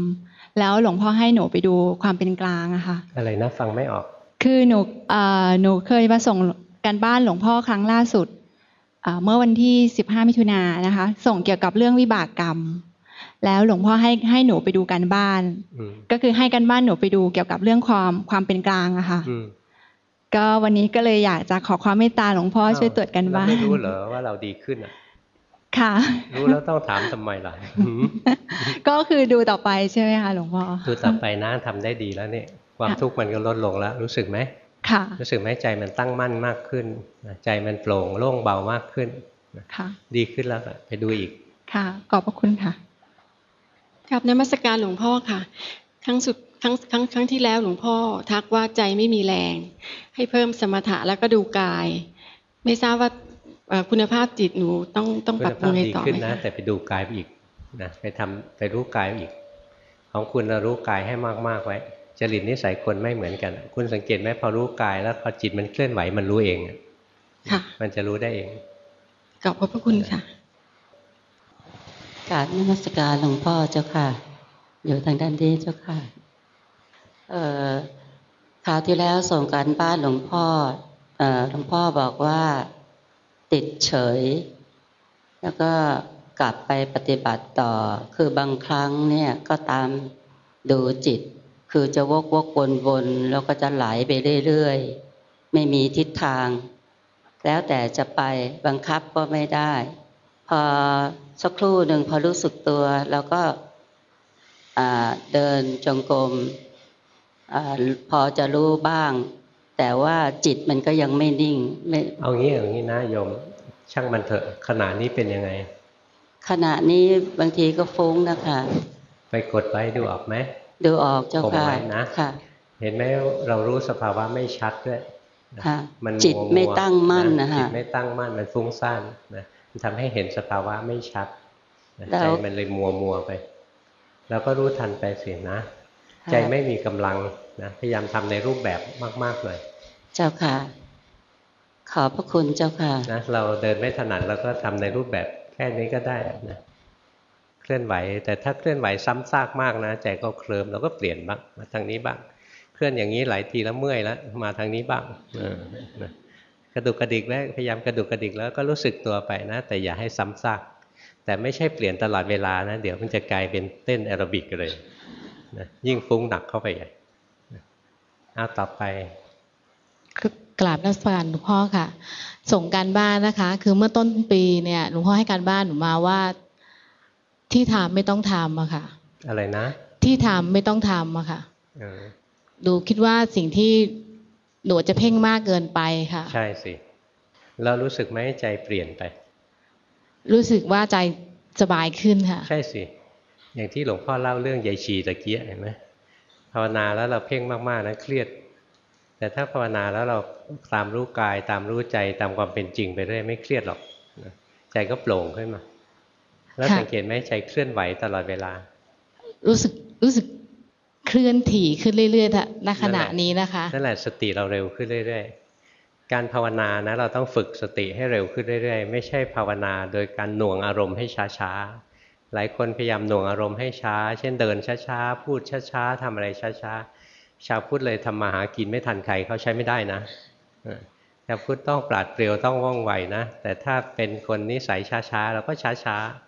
แล้วหลวงพ่อให้หนูไปดูความเป็นกลางอะค่ะอะไรนะฟังไม่ออก คือหนูเอ่อหนูเคยมาส่งกันบ้านหลวงพ่อครั้งล่าสุด เอ่อเมื่อวันที่ 15 มิถุนายนนะคะ ส่งเกี่ยวกับเรื่องวิบากกรรม แล้วหลวงพ่อให้ให้หนูไปดูกันบ้านอืมก็คือให้กันบ้านหนูไปดูเกี่ยวกับเรื่องความความเป็นกลางอะค่ะอืมก็วันนี้ก็เลยอยากจะขอความเมตตาหลวงพ่อช่วยตรวจกันบ้างเไม่รู้เหรอว่าเราดีขึ้นอะค่ะ รู้แล้วต้องถามทำไมล่ะหืมก็คือดูต่อไปใช่ไหมคะหลวงพ่อดูต่อไปนะทำได้ดีแล้วเนี่ยความค่ะทุกข์มันก็ลดลงแล้ว รู้สึกไหมค่ะ รู้สึกไหมใจมันตั้งมั่นมากขึ้นนะใจมันโปร่งโล่งเบามากขึ้นค่ะดีขึ้นแล้วล่ะไปดูอีก ค่ะ ขอบพระคุณค่ะครับนมัสการหลวงพ่อค่ะ ครั้งสุดครั้งครั้งครั้งที่แล้วหลวงพ่อ ทักว่าใจไม่มีแรง ให้เพิ่มสมถะแล้วก็ดูกาย ไม่ทราบว่าเอ่อคุณภาพจิตหนูต้องต้องคุปรับณปรุภางพไงดีต่อขึ้นไหมนะคะแต่ไปดูกายอีกนะไปทำไปรู้กายอีก ของคุณเรารู้กายให้มากๆไว้ จริตนิสัยคนไม่เหมือนกัน คุณสังเกตไหมพอรู้กาย แล้วพอจิตมันเคลื่อนไหวมันรู้เองอะค่ะ มันจะรู้ได้เองขอบพระคุณค่ะกราบนมัสการหลวงพ่อเจ้าค่ะ อยู่ทางด้านนี้เจ้าค่ะ เอ่อคราวที่แล้วส่งการบ้านหลวงพ่อเอ่อหลวงพ่อบอกว่าติดเฉย แล้วก็กลับไปปฏิบัติต่อคือบางครั้งเนี่ยก็ตามดูจิต คือจะวกวกวนวนแล้วก็จะไหลไปเรื่อยๆ ไม่มีทิศทาง แล้วแต่จะไปบังคับก็ไม่ได้ พอสักครู่หนึ่งพอรู้สึกตัวแล้วก็อ่าเดินจงกรมอาพอจะรู้บ้าง แต่ว่าจิตมันก็ยังไม่นิ่งไม่เอางี้เอางี้นะโยม ช่างมันเถอะขณะนี้เป็นยังไง ขณะนี้บางทีก็ฟุ้งนะคะ ไปกดไว้ดูออกไหม ดูออกเจ้าข่มค่ะไว้นะค่ะ เห็นไหมเรารู้สภาวะไม่ชัดด้วยนะค่ะมันจิตวๆไม่ตั้งมั่นนะคะจิตไม่ตั้งมั่นมันฟุ้งซ่านนะมันทำให้เห็นสภาวะไม่ชัดนะแล้วใจมันเลยมัวมัวๆไป แล้วก็รู้ทันไปเสียนะค่ะใจไม่มีกำลังนะพยายามทำในรูปแบบมาก ๆเลย เจ้าค่ะ ขอบพระคุณเจ้าค่ะนะเราเดินไม่ถนัดเราก็ทำในรูปแบบแค่นี้ก็ได้นะ เคลื่อนไหว แต่ถ้าเคลื่อนไหวซ้ำซากมากนะใจก็เคลิมเราก็เปลี่ยนบ้างมาทางนี้บ้างเคลื่อนอย่างนี้หลายทีแล้วเมื่อยแล้วมาทางนี้บ้างกระดุกกระดิกแล้วพยายามกระดุกกระดิกแล้วก็รู้สึกตัวไปนะ แต่อย่าให้ซ้ำซากแต่ไม่ใช่เปลี่ยนตลอดเวลานะเดี๋ยวมันจะกลายเป็นเต้นแอโรบิกเลยนะยิ่งฟุ้งหนักเข้าไปใหญ่ะเอาต่อไปกราบนักสการหลวงพ่อค่ะ ส่งการบ้านนะคะ คือเมื่อต้นปีเนี่ยหลวงพ่อให้การบ้านหนูมาว่า ที่ทำไม่ต้องทำอะค่ะ อะไรนะ ที่ทำไม่ต้องทำอะค่ะเออดูคิดว่าสิ่งที่หนูจะเพ่งมากเกินไปค่ะ ใช่สิเรารู้สึกไหมใจเปลี่ยนไป รู้สึกว่าใจสบายขึ้นค่ะ ใช่สิ อย่างที่หลวงพ่อเล่าเรื่องยายชีตะเกียเห็นไหมภาวนาแล้วเราเพ่งมากๆนะเครียด แต่ถ้าภาวนาแล้วเราตามรู้กาย ตามรู้ใจตามความเป็นจริงไปเรื่อยไม่เครียดหรอกนะใจก็โปร่งขึ้นมา แล้วค่ะสังเกตไหมใจเคลื่อนไหวตลอดเวลา รู้สึกรู้สึกเคลื่อนถี่ขึ้นเรื่อยๆณขณะนั่นแหละนี้นะคะนั่นแหละสติเราเร็วขึ้นเรื่อย ๆ การภาวนานะเราต้องฝึกสติให้เร็วขึ้นเรื่อย ๆ ไม่ใช่ภาวนาโดยการหน่วงอารมณ์ให้ช้าๆ หลายคนพยายามหน่วงอารมณ์ให้ช้า เช่นเดินช้าๆ พูดช้าๆทำอะไรช้าๆ ชาวพุทธเลยทำมาหากินไม่ทันใครเขาใช้ไม่ได้นะเออชาวพุทธต้องปราดเปรียวต้องว่องไวนะ แต่ถ้าเป็นคนนิสัยช้าๆเราก็ช้าๆ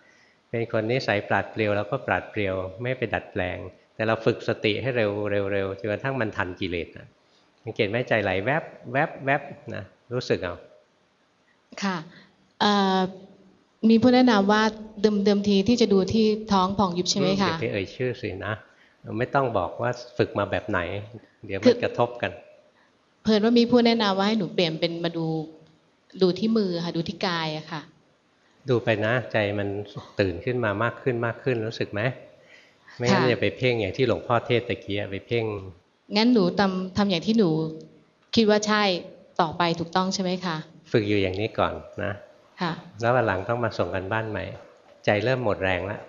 เป็นคนนิสัยปราดเปรียวเราก็ปราดเปรียวไม่ไปดัดแปลง แต่เราฝึกสติให้เร็วเร็วเร็วจนกระทั่งมันทันกิเลสนะสังเกตไหมใจไหลแวบแวบแวบนะรู้สึกเอาค่ะเอ่อมีผู้แนะนำว่าเดิมเดิมทีที่จะดูที่ท้องผ่องยุบใช่ไหมอคะย่าไปเอ่ยชื่อสินะไม่ต้องบอกว่าฝึกมาแบบไหน เดี๋ยวคืมันอกระทบกัน เพิ่นว่ามีผู้แนะนำว่าให้หนูเปลี่ยนเป็นมาดูดูที่มือค่ะดูที่กายอะค่ะ ดูไปนะใจมันตื่นขึ้นมามากขึ้นมากขึ้นรู้สึกไหมไม่งั้นค่ะอย่าไปเพ่งอย่างที่หลวงพ่อเทศตะกี้ไปเพ่งงั้นหนูทำทำอย่างที่หนู คิดว่าใช่ต่อไปถูกต้องใช่ไหมคะฝึกอยู่อย่างนี้ก่อนนะค่ะแล้ววันหลังต้องมาส่งกันบ้านใหม่ ใจเริ่มหมดแรงแล้ว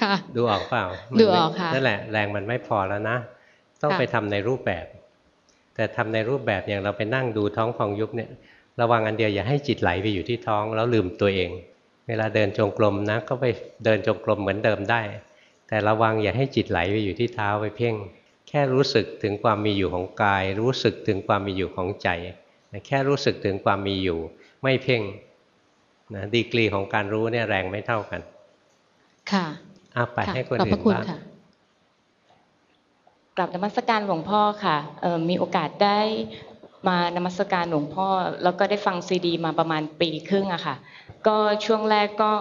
ค่ะ ดูออกเปล่ามันดูไม่ออกค่ะนั่นแหละแรงมันไม่พอแล้วนะ ต้องค่ะไปทำในรูปแบบ แต่ทำในรูปแบบอย่างเราไปนั่งดูท้องพองยุบเนี่ย ระวังอันเดียวอย่าให้จิตไหลไปอยู่ที่ท้องแล้วลืมตัวเอง เวลาเดินจงกรมนะก็ไปเดินจงกรมเหมือนเดิมได้ แต่ระวังอย่าให้จิตไหลไปอยู่ที่เท้าไปเพ่ง แค่รู้สึกถึงความมีอยู่ของกาย รู้สึกถึงความมีอยู่ของใจนะแค่รู้สึกถึงความมีอยู่ ไม่เพ่งนะดีกรีของการรู้เนี่ยแรงไม่เท่ากัน ค่ะเอาไปค่ะให้คนขอบพอื่ระนคุณบ้างค่ะกลับนมัสการหลวงพ่อค่ะเอ่อมีโอกาสได้ มานมัสการหลวงพ่อ แล้วก็ได้ฟังซีดี มาประมาณปีครึ่งอะค่ะ ก็ช่วงแรกก็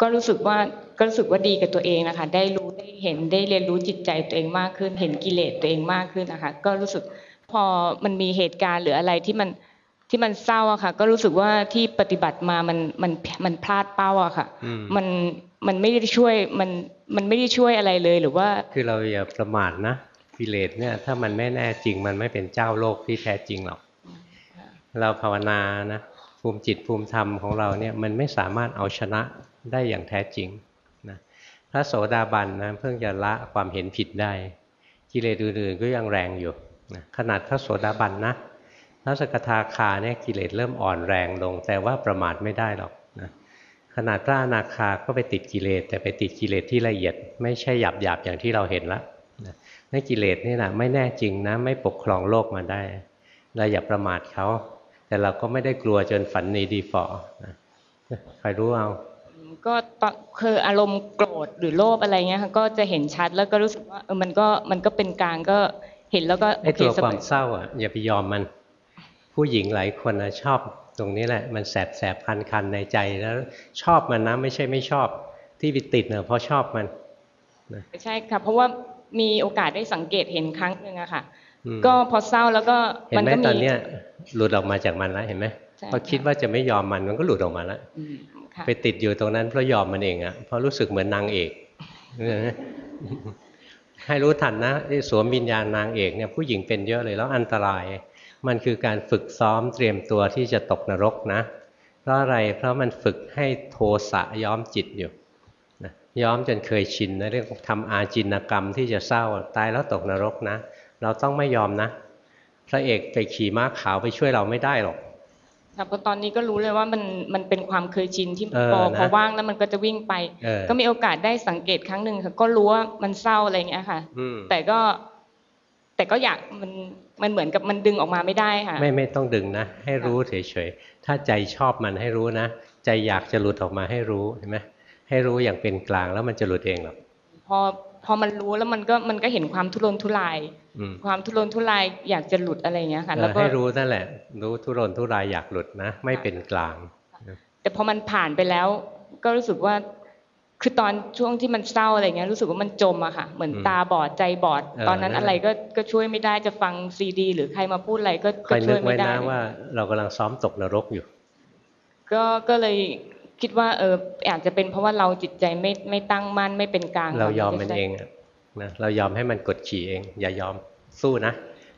ก็รู้สึกว่าก็รู้สึกว่าดีกับตัวเองนะคะ ได้รู้ได้เห็นได้เรียนรู้จิตใจตัวเองมากขึ้น เห็นกิเลสตัวเองมากขึ้นนะคะ ก็รู้สึกพอมันมีเหตุการณ์หรืออะไรที่มันที่มันเศร้าอะค่ะ ก็รู้สึกว่าที่ปฏิบัติมามันมันมันพลาดเป้าอะค่ะอืมมันมันไม่ได้ช่วยมันมันไม่ได้ช่วยอะไรเลยหรือว่า คือเราอย่าประมาทนะ กิเลสเนี่ยถ้ามันไม่แน่จริง มันไม่เป็นเจ้าโลกที่แท้จริงหรอก เราภาวนานะภูมิจิตภูมิธรรมของเราเนี่ยมันไม่สามารถเอาชนะได้อย่างแท้จริงนะพระโสดาบันนะเพิ่งจะละความเห็นผิดได้ กิเลสอื่นๆก็ยังแรงอยู่นะขนาดพระโสดาบันนะพระสกทาคาเนี่ยกิเลสเริ่มอ่อนแรงลง แต่ว่าประมาทไม่ได้หรอกนะขนาดพระอนาคาก็ไปติดกิเลสแต่ไปติดกิเลสที่ละเอียด ไม่ใช่หยาบๆอย่างที่เราเห็นละ นะนั่นกิเลสนี่นะไม่แน่จริงนะ ไม่ปกครองโลกมาได้ เราอย่าประมาทเขา แต่เราก็ไม่ได้กลัวจนฝันนีดีฝ่อนะใครรู้เอา ก็ตอนคืออารมณ์โกรธหรือโลภอะไรเงี้ยค่ะก็จะเห็นชัดแล้วก็รู้สึกว่าเออมันก็มันก็เป็นกลางก็เห็นแล้วก็ไอ้ตัวโอเคความเศร้าอะอย่าไปยอมมัน ผู้หญิงหลายคนนะชอบ ตรงนี้แหละ มันแสบแสบคันคันๆในใจแล้วชอบมันนะไม่ใช่ไม่ชอบที่ไปติดเนอะเพราะชอบมันใช่ค่ะเพราะว่า มีโอกาสได้สังเกตเห็นครั้งหนึ่งอะค่ะอืมก็พอเศร้าแล้วก็เห็นมันไหมก็ตมีอนเนี้ยหลุดออกมาจากมันแล้วเห็นไหมใช่พอคิดว่าจะไม่ยอมมันมันก็หลุดออกมาแล้วอืมค่ะไปติดอยู่ตรงนั้นเพราะยอมมันเองอะเพราะรู้สึกเหมือนนางเอกเออให้รู้ทันนะไอ้สวมวิญญาณนางเอกเนี่ยผู้หญิงเป็นเยอะเลยแล้วอันตราย มันคือการฝึกซ้อมเตรียมตัวที่จะตกนรกนะ เพราะอะไรเพราะมันฝึกให้โทสะย้อมจิตอยู่นะ ย้อมจนเคยชินนะเรื่องทำอาจินกรรมที่จะเศร้าตายแล้วตกนรกนะ เราต้องไม่ยอมนะ พระเอกไปขี่ม้าขาวไปช่วยเราไม่ได้หรอกค่ะเพราะตอนนี้ก็รู้เลยว่ามันมันเป็นความเคยชินที่เออพอนะพอว่างแล้วมันก็จะวิ่งไปเออก็มีโอกาสได้สังเกตครั้งหนึ่งค่ะก็รู้ว่ามันเศร้าอะไรเงี้ยค่ะอืมแต่ก็ แต่ก็อยากมันมันเหมือนกับมันดึงออกมาไม่ได้ค่ะ ไม่ไม่ต้องดึงนะ ให้รู้เฉยๆถ้าใจชอบมันให้รู้นะ ใจอยากจะหลุดออกมาให้รู้เห็นไหม ให้รู้อย่างเป็นกลางแล้วมันจะหลุดเองหรอกพอพอมันรู้แล้วมันก็มันก็เห็นความทุรนทุรายอืมความทุรนทุรายอยากจะหลุดอะไรเงี้ยค่ะเอแล้วอก็ให้รู้นั่นแหละ รู้ทุรนทุรายอยากหลุดนะ ไม่เป็นกลาง แต่พอมันผ่านไปแล้ว ก็รู้สึกว่าคือตอนช่วงที่มันเศร้าอะไรเงี้ยรู้สึกว่ามันจมอะค่ะ เหมือนอืมตาบอดใจบอดเออตอนนั้นนั่นแหละอะไรก็ก็ช่วยไม่ได้จะฟังซีดี หรือใครมาพูดอะไรก็คก็อยช่นึวกยไว้ไม่ได้นะว่าเรากำลังซ้อมตกนรกอยู่ ก็ก็เลย คิดว่าเอออาจจะเป็นเพราะว่าเราจิตใจไม่ไม่ตั้งมั่นไม่เป็นกลางเรายอมค่ะมันไใช่เองอะนะเรายอมให้มันกดขี่เอง อย่ายอมสู้นะ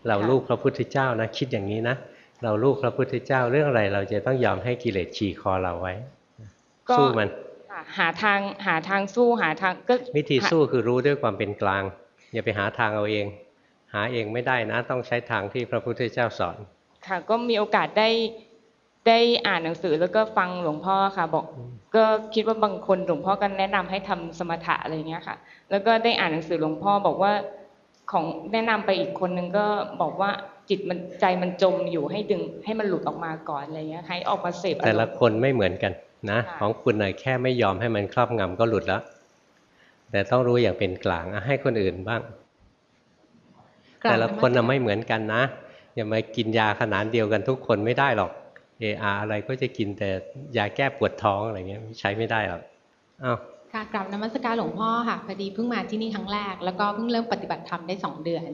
เราลูกพระพุทธเจ้านะ คิดอย่างนี้นะ เราลูกพระพุทธเจ้าเรื่องอะไร เราจะต้องยอมให้กิเลสขี่คอเราไว้ก็สู้มันค่ะหาทางหาทางสู้หาทางก็วิธีสู้คือรู้ด้วยความเป็นกลาง อย่าไปหาทางเอาเอง หาเองไม่ได้นะ ต้องใช้ทางที่พระพุทธเจ้าสอน ค่ะ ก็มีโอกาสได้ ได้อ่านหนังสือแล้วก็ฟังหลวงพ่อค่ะ บอก ก็คิดว่าบางคนหลวงพ่อก็แนะนำให้ทำสมถะอะไรเงี้ยค่ะ แล้วก็ได้อ่านหนังสือหลวงพ่อบอกว่าของแนะนำไปอีกคนนึงก็บอกว่าจิตมันใจมันจมอยู่ให้ดึงให้มันหลุดออกมาก่อนอะไรเงี้ยให้ออกมาเสพอารมณ์แต่ละคนไม่เหมือนกันนะค่ะของคุณน่ะแค่ไม่ยอมให้มันครอบงำก็หลุดแล้ว แต่ต้องรู้อย่างเป็นกลางอะให้คนอื่นบ้างกราบแต่ละคนนมัสการน่ะไม่เหมือนกันนะอย่ามากินยาขนาดเดียวกันทุกคนไม่ได้หรอก เออาอะไรก็จะกินแต่ยาแก้ปวดท้องอะไรเงี้ยใช้ไม่ได้หรอกอ้าวค่ะกลับนมัสการหลวงพ่อค่ะพอดีเพิ่งมาที่นี่ครั้งแรก แล้วก็เพิ่งเริ่มปฏิบัติธรรมได้สองเดือน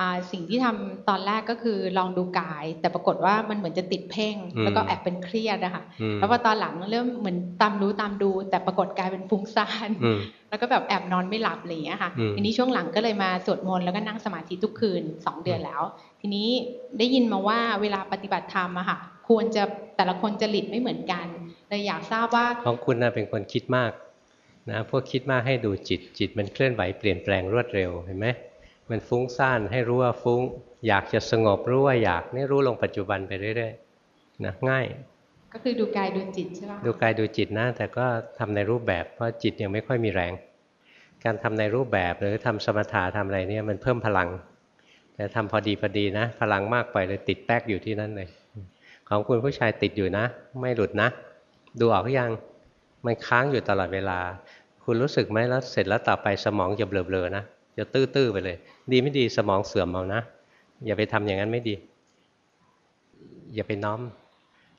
อ่าสิ่งที่ทำตอนแรกก็คือลองดูกาย แต่ปรากฏว่ามันเหมือนจะติดเพ่งอืมแล้วก็แอบเป็นเครียดอะค่ะอืมแล้วพอตอนหลังเริ่มเหมือนตามรู้ตามดู แต่ปรากฏกลายเป็นฟุ้งซ่านอืมแล้วก็แบบแอบนอนไม่หลับอะไรอย่างเงี้ยค่ะอืมทีนี้ช่วงหลังก็เลยมาสวดมนต์แล้วก็นั่งสมาธิทุกคืนสองเดือนแล้ว ทีนี้ได้ยินมาว่าเวลาปฏิบัติธรรมอะค่ะ ควรจะแต่ละคนจริตไม่เหมือนกันเลยอยากทราบว่าของคุณน่ะเป็นคนคิดมากนะพวกคิดมากให้ดูจิตจิตมันเคลื่อนไหวเปลี่ยนแปลงรวดเร็วเห็นไหมมันฟุ้งซ่านให้รู้ว่าฟุ้ง อยากจะสงบรู้ว่าอยากนี่รู้ลงปัจจุบันไปเรื่อยๆนะง่าย ก็คือดูกายดูจิตใช่ไหมดูกายดูจิตนะแต่ก็ทำในรูปแบบเพราะจิตยังไม่ค่อยมีแรง การทำในรูปแบบหรือทำสมถะทำอะไรเนี่ยมันเพิ่มพลัง แต่ทำพอดีพอดีนะ พลังมากไปเลยติดแป๊กอยู่ที่นั่นเลย ของคุณผู้ชายติดอยู่นะ ไม่หลุดนะ ดูออกหรือยังมันค้างอยู่ตลอดเวลา คุณรู้สึกไหมแล้วเสร็จแล้วต่อไปสมองจะเบลอๆนะจะตื้อๆไปเลย ดีไม่ดีสมองเสื่อมเอานะอย่าไปทำอย่างนั้นไม่ดี อย่าไปน้อม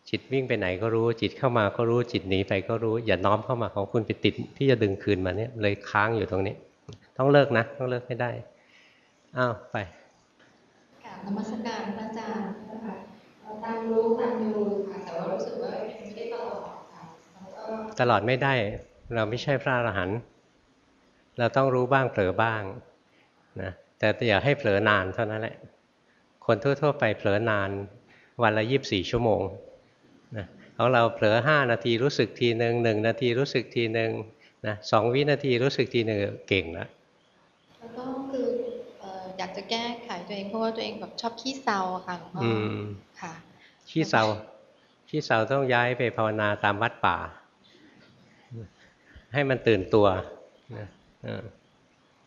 จิตวิ่งไปไหนก็รู้ จิตเข้ามาก็รู้จิตหนีไปก็รู้ อย่าน้อมเข้ามาของคุณไปติดที่จะดึงคืนมาเนี่ยเลยค้างอยู่ตรงนี้ ต้องเลิกนะ ต้องเลิกให้ได้อ้าวไปกราบนมัสการพระอาจารย์นะคะ เราตามรู้ตามดูค่ะแต่ว่ารู้สึกว่าไม่ได้ตลอดค่ะแล้วก็ตลอดไม่ได้ เราไม่ใช่พระอรหันต์เราต้องรู้บ้างเผลอบ้างนะแต่อย่าให้เผลอนานเท่านั้นแหละ คนทั่วๆไปเผลอนานวันละยีิบสี่ชั่วโมงนะของเราเผลอห้านาทีรู้สึกทีหนึ่งหนึ่งนาทีรู้สึกทีหนึ่งนะสองวินาทีรู้สึกทีหนึ่งเก่งแล้วแล้วก็คือเอ่ออยากจะแก้ไขตัวเองเพราะว่าตัวเองแบบชอบขี้เศร้าอะค่ะหลวงพ่ออืมค่ะ ขี้เศร้าขี้เศร้าต้องย้ายไปภาวนาตามวัดป่า ให้มันตื่นตัวนะเออ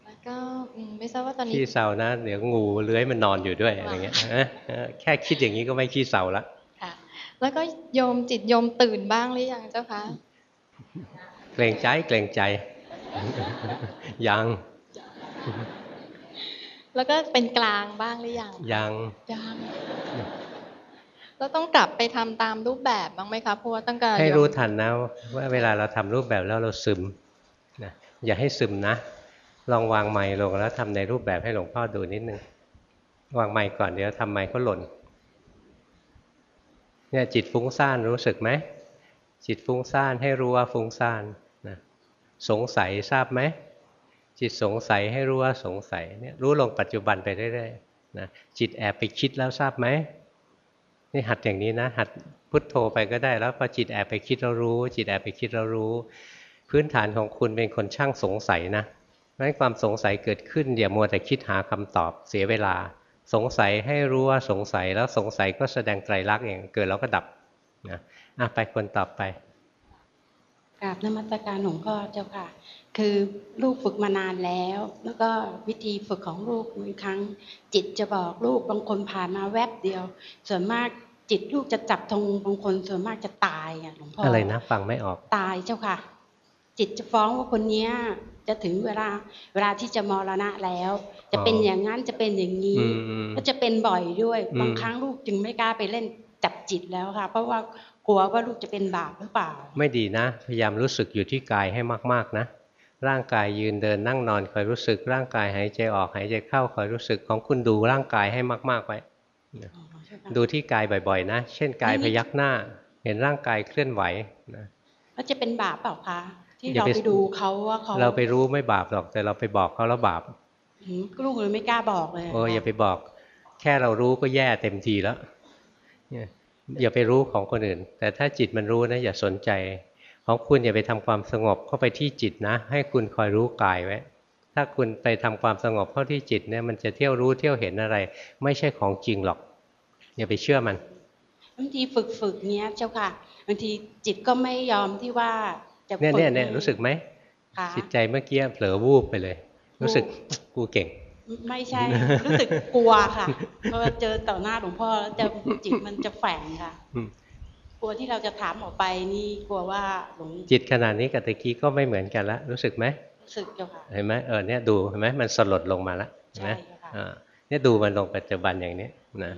แล้วก็อืมไม่ทราบว่าตอนนี้ขี้เศร้านะเดี๋ยวงูเลื้อยมันนอนอยู่ด้วยอะไรเงี้ยเออเออแค่คิดอย่างนี้ก็ไม่ขี้เศร้าละค่ะแล้วก็โยมจิตโยมตื่นบ้างหรือยังเจ้าคะเกรงใจเกรงใจยังแล้วก็เป็นกลางบ้างหรือยังยังยัง แล้วต้องกลับไปทำตามรูปแบบบ้างไหมคะเพราะว่าตั้งแต่ให้โยมรู้ทันนะว่าเวลาเราทำรูปแบบแล้วเราซึมนะอย่าให้ซึมนะ ลองวางไม้ลงแล้วทำในรูปแบบให้หลวงพ่อดูนิดนึงวางไม้ก่อนเดี๋ยวทำไม้ก็หล่นเนี่ยจิตฟุ้งซ่านรู้สึกไหมจิตฟุ้งซ่านให้รู้ว่าฟุ้งซ่านนะสงสัยทราบไหมจิตสงสัยให้รู้ว่าสงสัยเนี่ยรู้ลงปัจจุบันไปเรื่อยๆนะจิตแอบไปคิดแล้วทราบไหม นี่หัดอย่างนี้นะ หัดพุทโธไปก็ได้แล้วพอจิตแอบไปคิดเรารู้ จิตแอบไปคิดเรารู้ พื้นฐานของคุณเป็นคนช่างสงสัยนะเพราะฉะนั้นความสงสัยเกิดขึ้นอย่ามัวแต่คิดหาคำตอบเสียเวลา สงสัยให้รู้ว่าสงสัยแล้วสงสัยก็แสดงไตรลักษณ์เองเกิดแล้วก็ดับนะอะไปคนต่อไป กราบนมัสการหลวงพ่อเจ้าค่ะ คือลูกฝึกมานานแล้ว แล้วก็วิธีฝึกของลูกบางครั้ง จิตจะบอกลูกบางคนผ่านมาแวบเดียว ส่วนมากจิตลูกจะจับธงบางคนส่วนมากจะตายอะหลวงพ่อออะไรนะฟังไม่ออกตายเจ้าค่ะ จิตจะฟ้องว่าคนเนี้ยจะถึงเวลาเวลาที่จะมรณะแล้ว จะเป็นอย่างนั้นจะเป็นอย่างนี้อืมอืมก็จะเป็นบ่อยด้วยอืมบางครั้งลูกจึงไม่กล้าไปเล่นจับจิตแล้วค่ะ เพราะว่า กลัวว่าลูกจะเป็นบาปหรือเปล่า ไม่ดีนะ พยายามรู้สึกอยู่ที่กายให้มากๆนะ ร่างกายยืนเดินนั่งนอนคอยรู้สึก ร่างกายหายใจออกหายใจเข้าคอยรู้สึกของคุณดูร่างกายให้มากๆไว้ดูที่กายบ่อยๆ นะ เช่นกายพยักหน้า เห็นร่างกายเคลื่อนไหวนะแล้วจะเป็นบาปเปล่าคะที่อย่าเราไปไปดูเขาว่าเขาเราไปรู้ไม่บาปหรอก แต่เราไปบอกเขาแล้วบาปหืมลูกเลยไม่กล้าบอกเลยโอ้ยอย่าไปบอก แค่เรารู้ก็แย่เต็มทีแล้วเนี่ย อย่าไปรู้ของคนอื่น แต่ถ้าจิตมันรู้นะ อย่าสนใจ ของคุณอย่าไปทำความสงบเข้าไปที่จิตนะ ให้คุณคอยรู้กายไว้ ถ้าคุณไปทำความสงบเข้าที่จิตเนี่ยมันจะเที่ยวรู้เที่ยวเห็นอะไร ไม่ใช่ของจริงหรอก อย่าไปเชื่อมันบางทีฝึกฝึกเนี้ยเจ้าค่ะบางทีจิตก็ไม่ยอมที่ว่าจะเนี่ยฝึกเนี่ยเนี่ยรู้สึกไหมค่ะจิตใจเมื่อกี้เผลอวูบไปเลย รู้สึกกูเก่ง ไม่ใช่ รู้สึกกลัวค่ะเพราะว่าเจอต่อหน้าหลวงพ่อแล้วจะจิตมันจะแฝงค่ะอืมกลัวที่เราจะถามออกไปนี่กลัวว่าหลวงจิตขนาดนี้กับตะกี้ก็ไม่เหมือนกันละรู้สึกไหมรู้สึกเจ้าค่ะเห็นไหมเออเนี่ยดูเห็นไหมมันสลดลงมาแล้วเห็นไหมใช่ค่ะอ่าเนี่ยดูมันลงปัจจุบันอย่างนี้นะ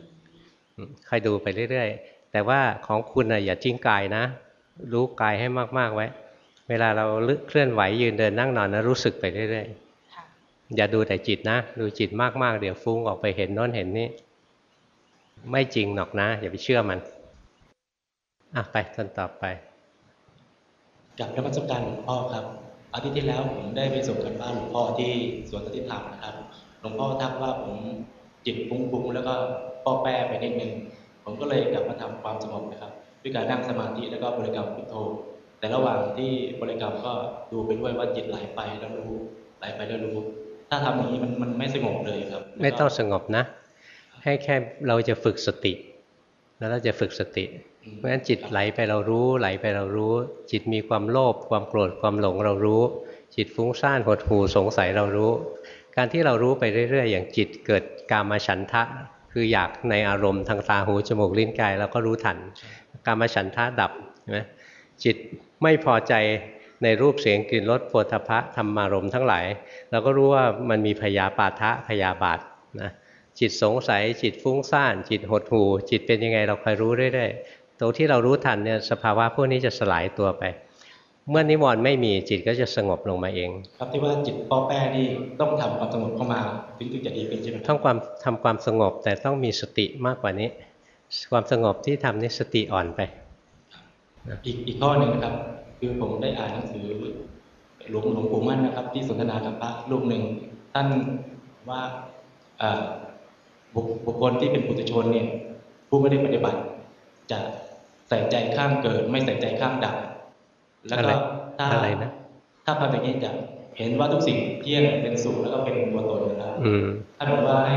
อืมค่อยดูไปเรื่อยๆ แต่ว่าของคุณนะอย่าทิ้งกายนะ รู้กายให้มากๆไว้ เวลาเราลึกเคลื่อนไหวยืนเดินนั่งนอนนะรู้สึกไปเรื่อยๆ อย่าดูแต่จิตนะ ดูจิตมากๆ เดี๋ยวฟุ้งออกไปเห็นโน้นเห็นนี่ไม่จริงหรอกนะ อย่าไปเชื่อมันอะไปคนต่อไปกับนมัสการหลวงพ่อครับอาทิตย์ที่แล้วผมได้ไปส่งกันบ้านหลวงพ่อที่สวนสติธรรมนะครับ หลวงพ่อทักว่าผมจิตฟุ้งๆแล้วก็ป้อแป้ไปนิดนึงผมก็เลยกลับมาทำความสงบนะครับ ด้วยการนั่งสมาธิแล้วก็บริกรรมพุทโธ แต่ระหว่างที่บริกรรมก็ดูไปด้วยว่าจิตไหลไปแล้วรู้ไหลไปแล้วรู้ ถ้าทำอย่างนี้มันมันไม่สงบเลยครับ ไม่ต้องสงบนะ ให้แค่เราจะฝึกสติ แล้วเราจะฝึกสติ เพราะฉะนั้นจิตไหลไปเรารู้ไหลไปเรารู้ จิตมีความโลภความโกรธความหลงเรารู้ จิตฟุ้งซ่านหดหู่สงสัยเรารู้ การที่เรารู้ไปเรื่อย ๆ อย่างจิตเกิดกามาฉันทะคืออยากในอารมณ์ทางตาหูจมูกลิ้นกายเราก็รู้ทัน กามาฉันทะดับใช่ไหมจิตไม่พอใจ ในรูปเสียงกลิ่นรสโผฏฐัพพะธรรมารมณ์ทั้งหลาย เราก็รู้ว่ามันมีพยาปาทะพยาบาทนะจิตสงสัยจิตฟุ้งซ่าน จิตหดหู่จิตเป็นยังไงเราคอยรู้เรื่อยๆตรงที่เรารู้ทันเนี่ยสภาวะพวกนี้จะสลายตัวไป เมื่อนิวรณ์ไม่มีจิตก็จะสงบลงมาเอง ครับที่ว่าจิตป้อแป้นี่ต้องทำความสงบเข้ามาถึงถึงจะดีขึ้นใช่ไหมครับต้องความทำความสงบแต่ต้องมีสติมากกว่านี้ ความสงบที่ทำนี่สติอ่อนไป อีกอีกข้อหนึ่งนะครับ คือผมได้อ่านหนังสือหลวงหลวงปู่มั่นนะครับ ที่สนทนากับพระรูปหนึ่งท่านว่าเอ่อบุคบุคคลที่เป็นปุถุชนเนี่ยผู้ไม่ได้ปฏิบัติ จะใส่ใจข้ามเกิด ไม่ใส่ใจข้ามดับ แล้วอะไรก็ถ้าอะไรนะถ้าทำอย่างนี้จะเห็นว่าทุกสิ่งเที่ยงเป็นสุขแล้วก็เป็นตัวตนนะครับอืมท่านบอกว่าให้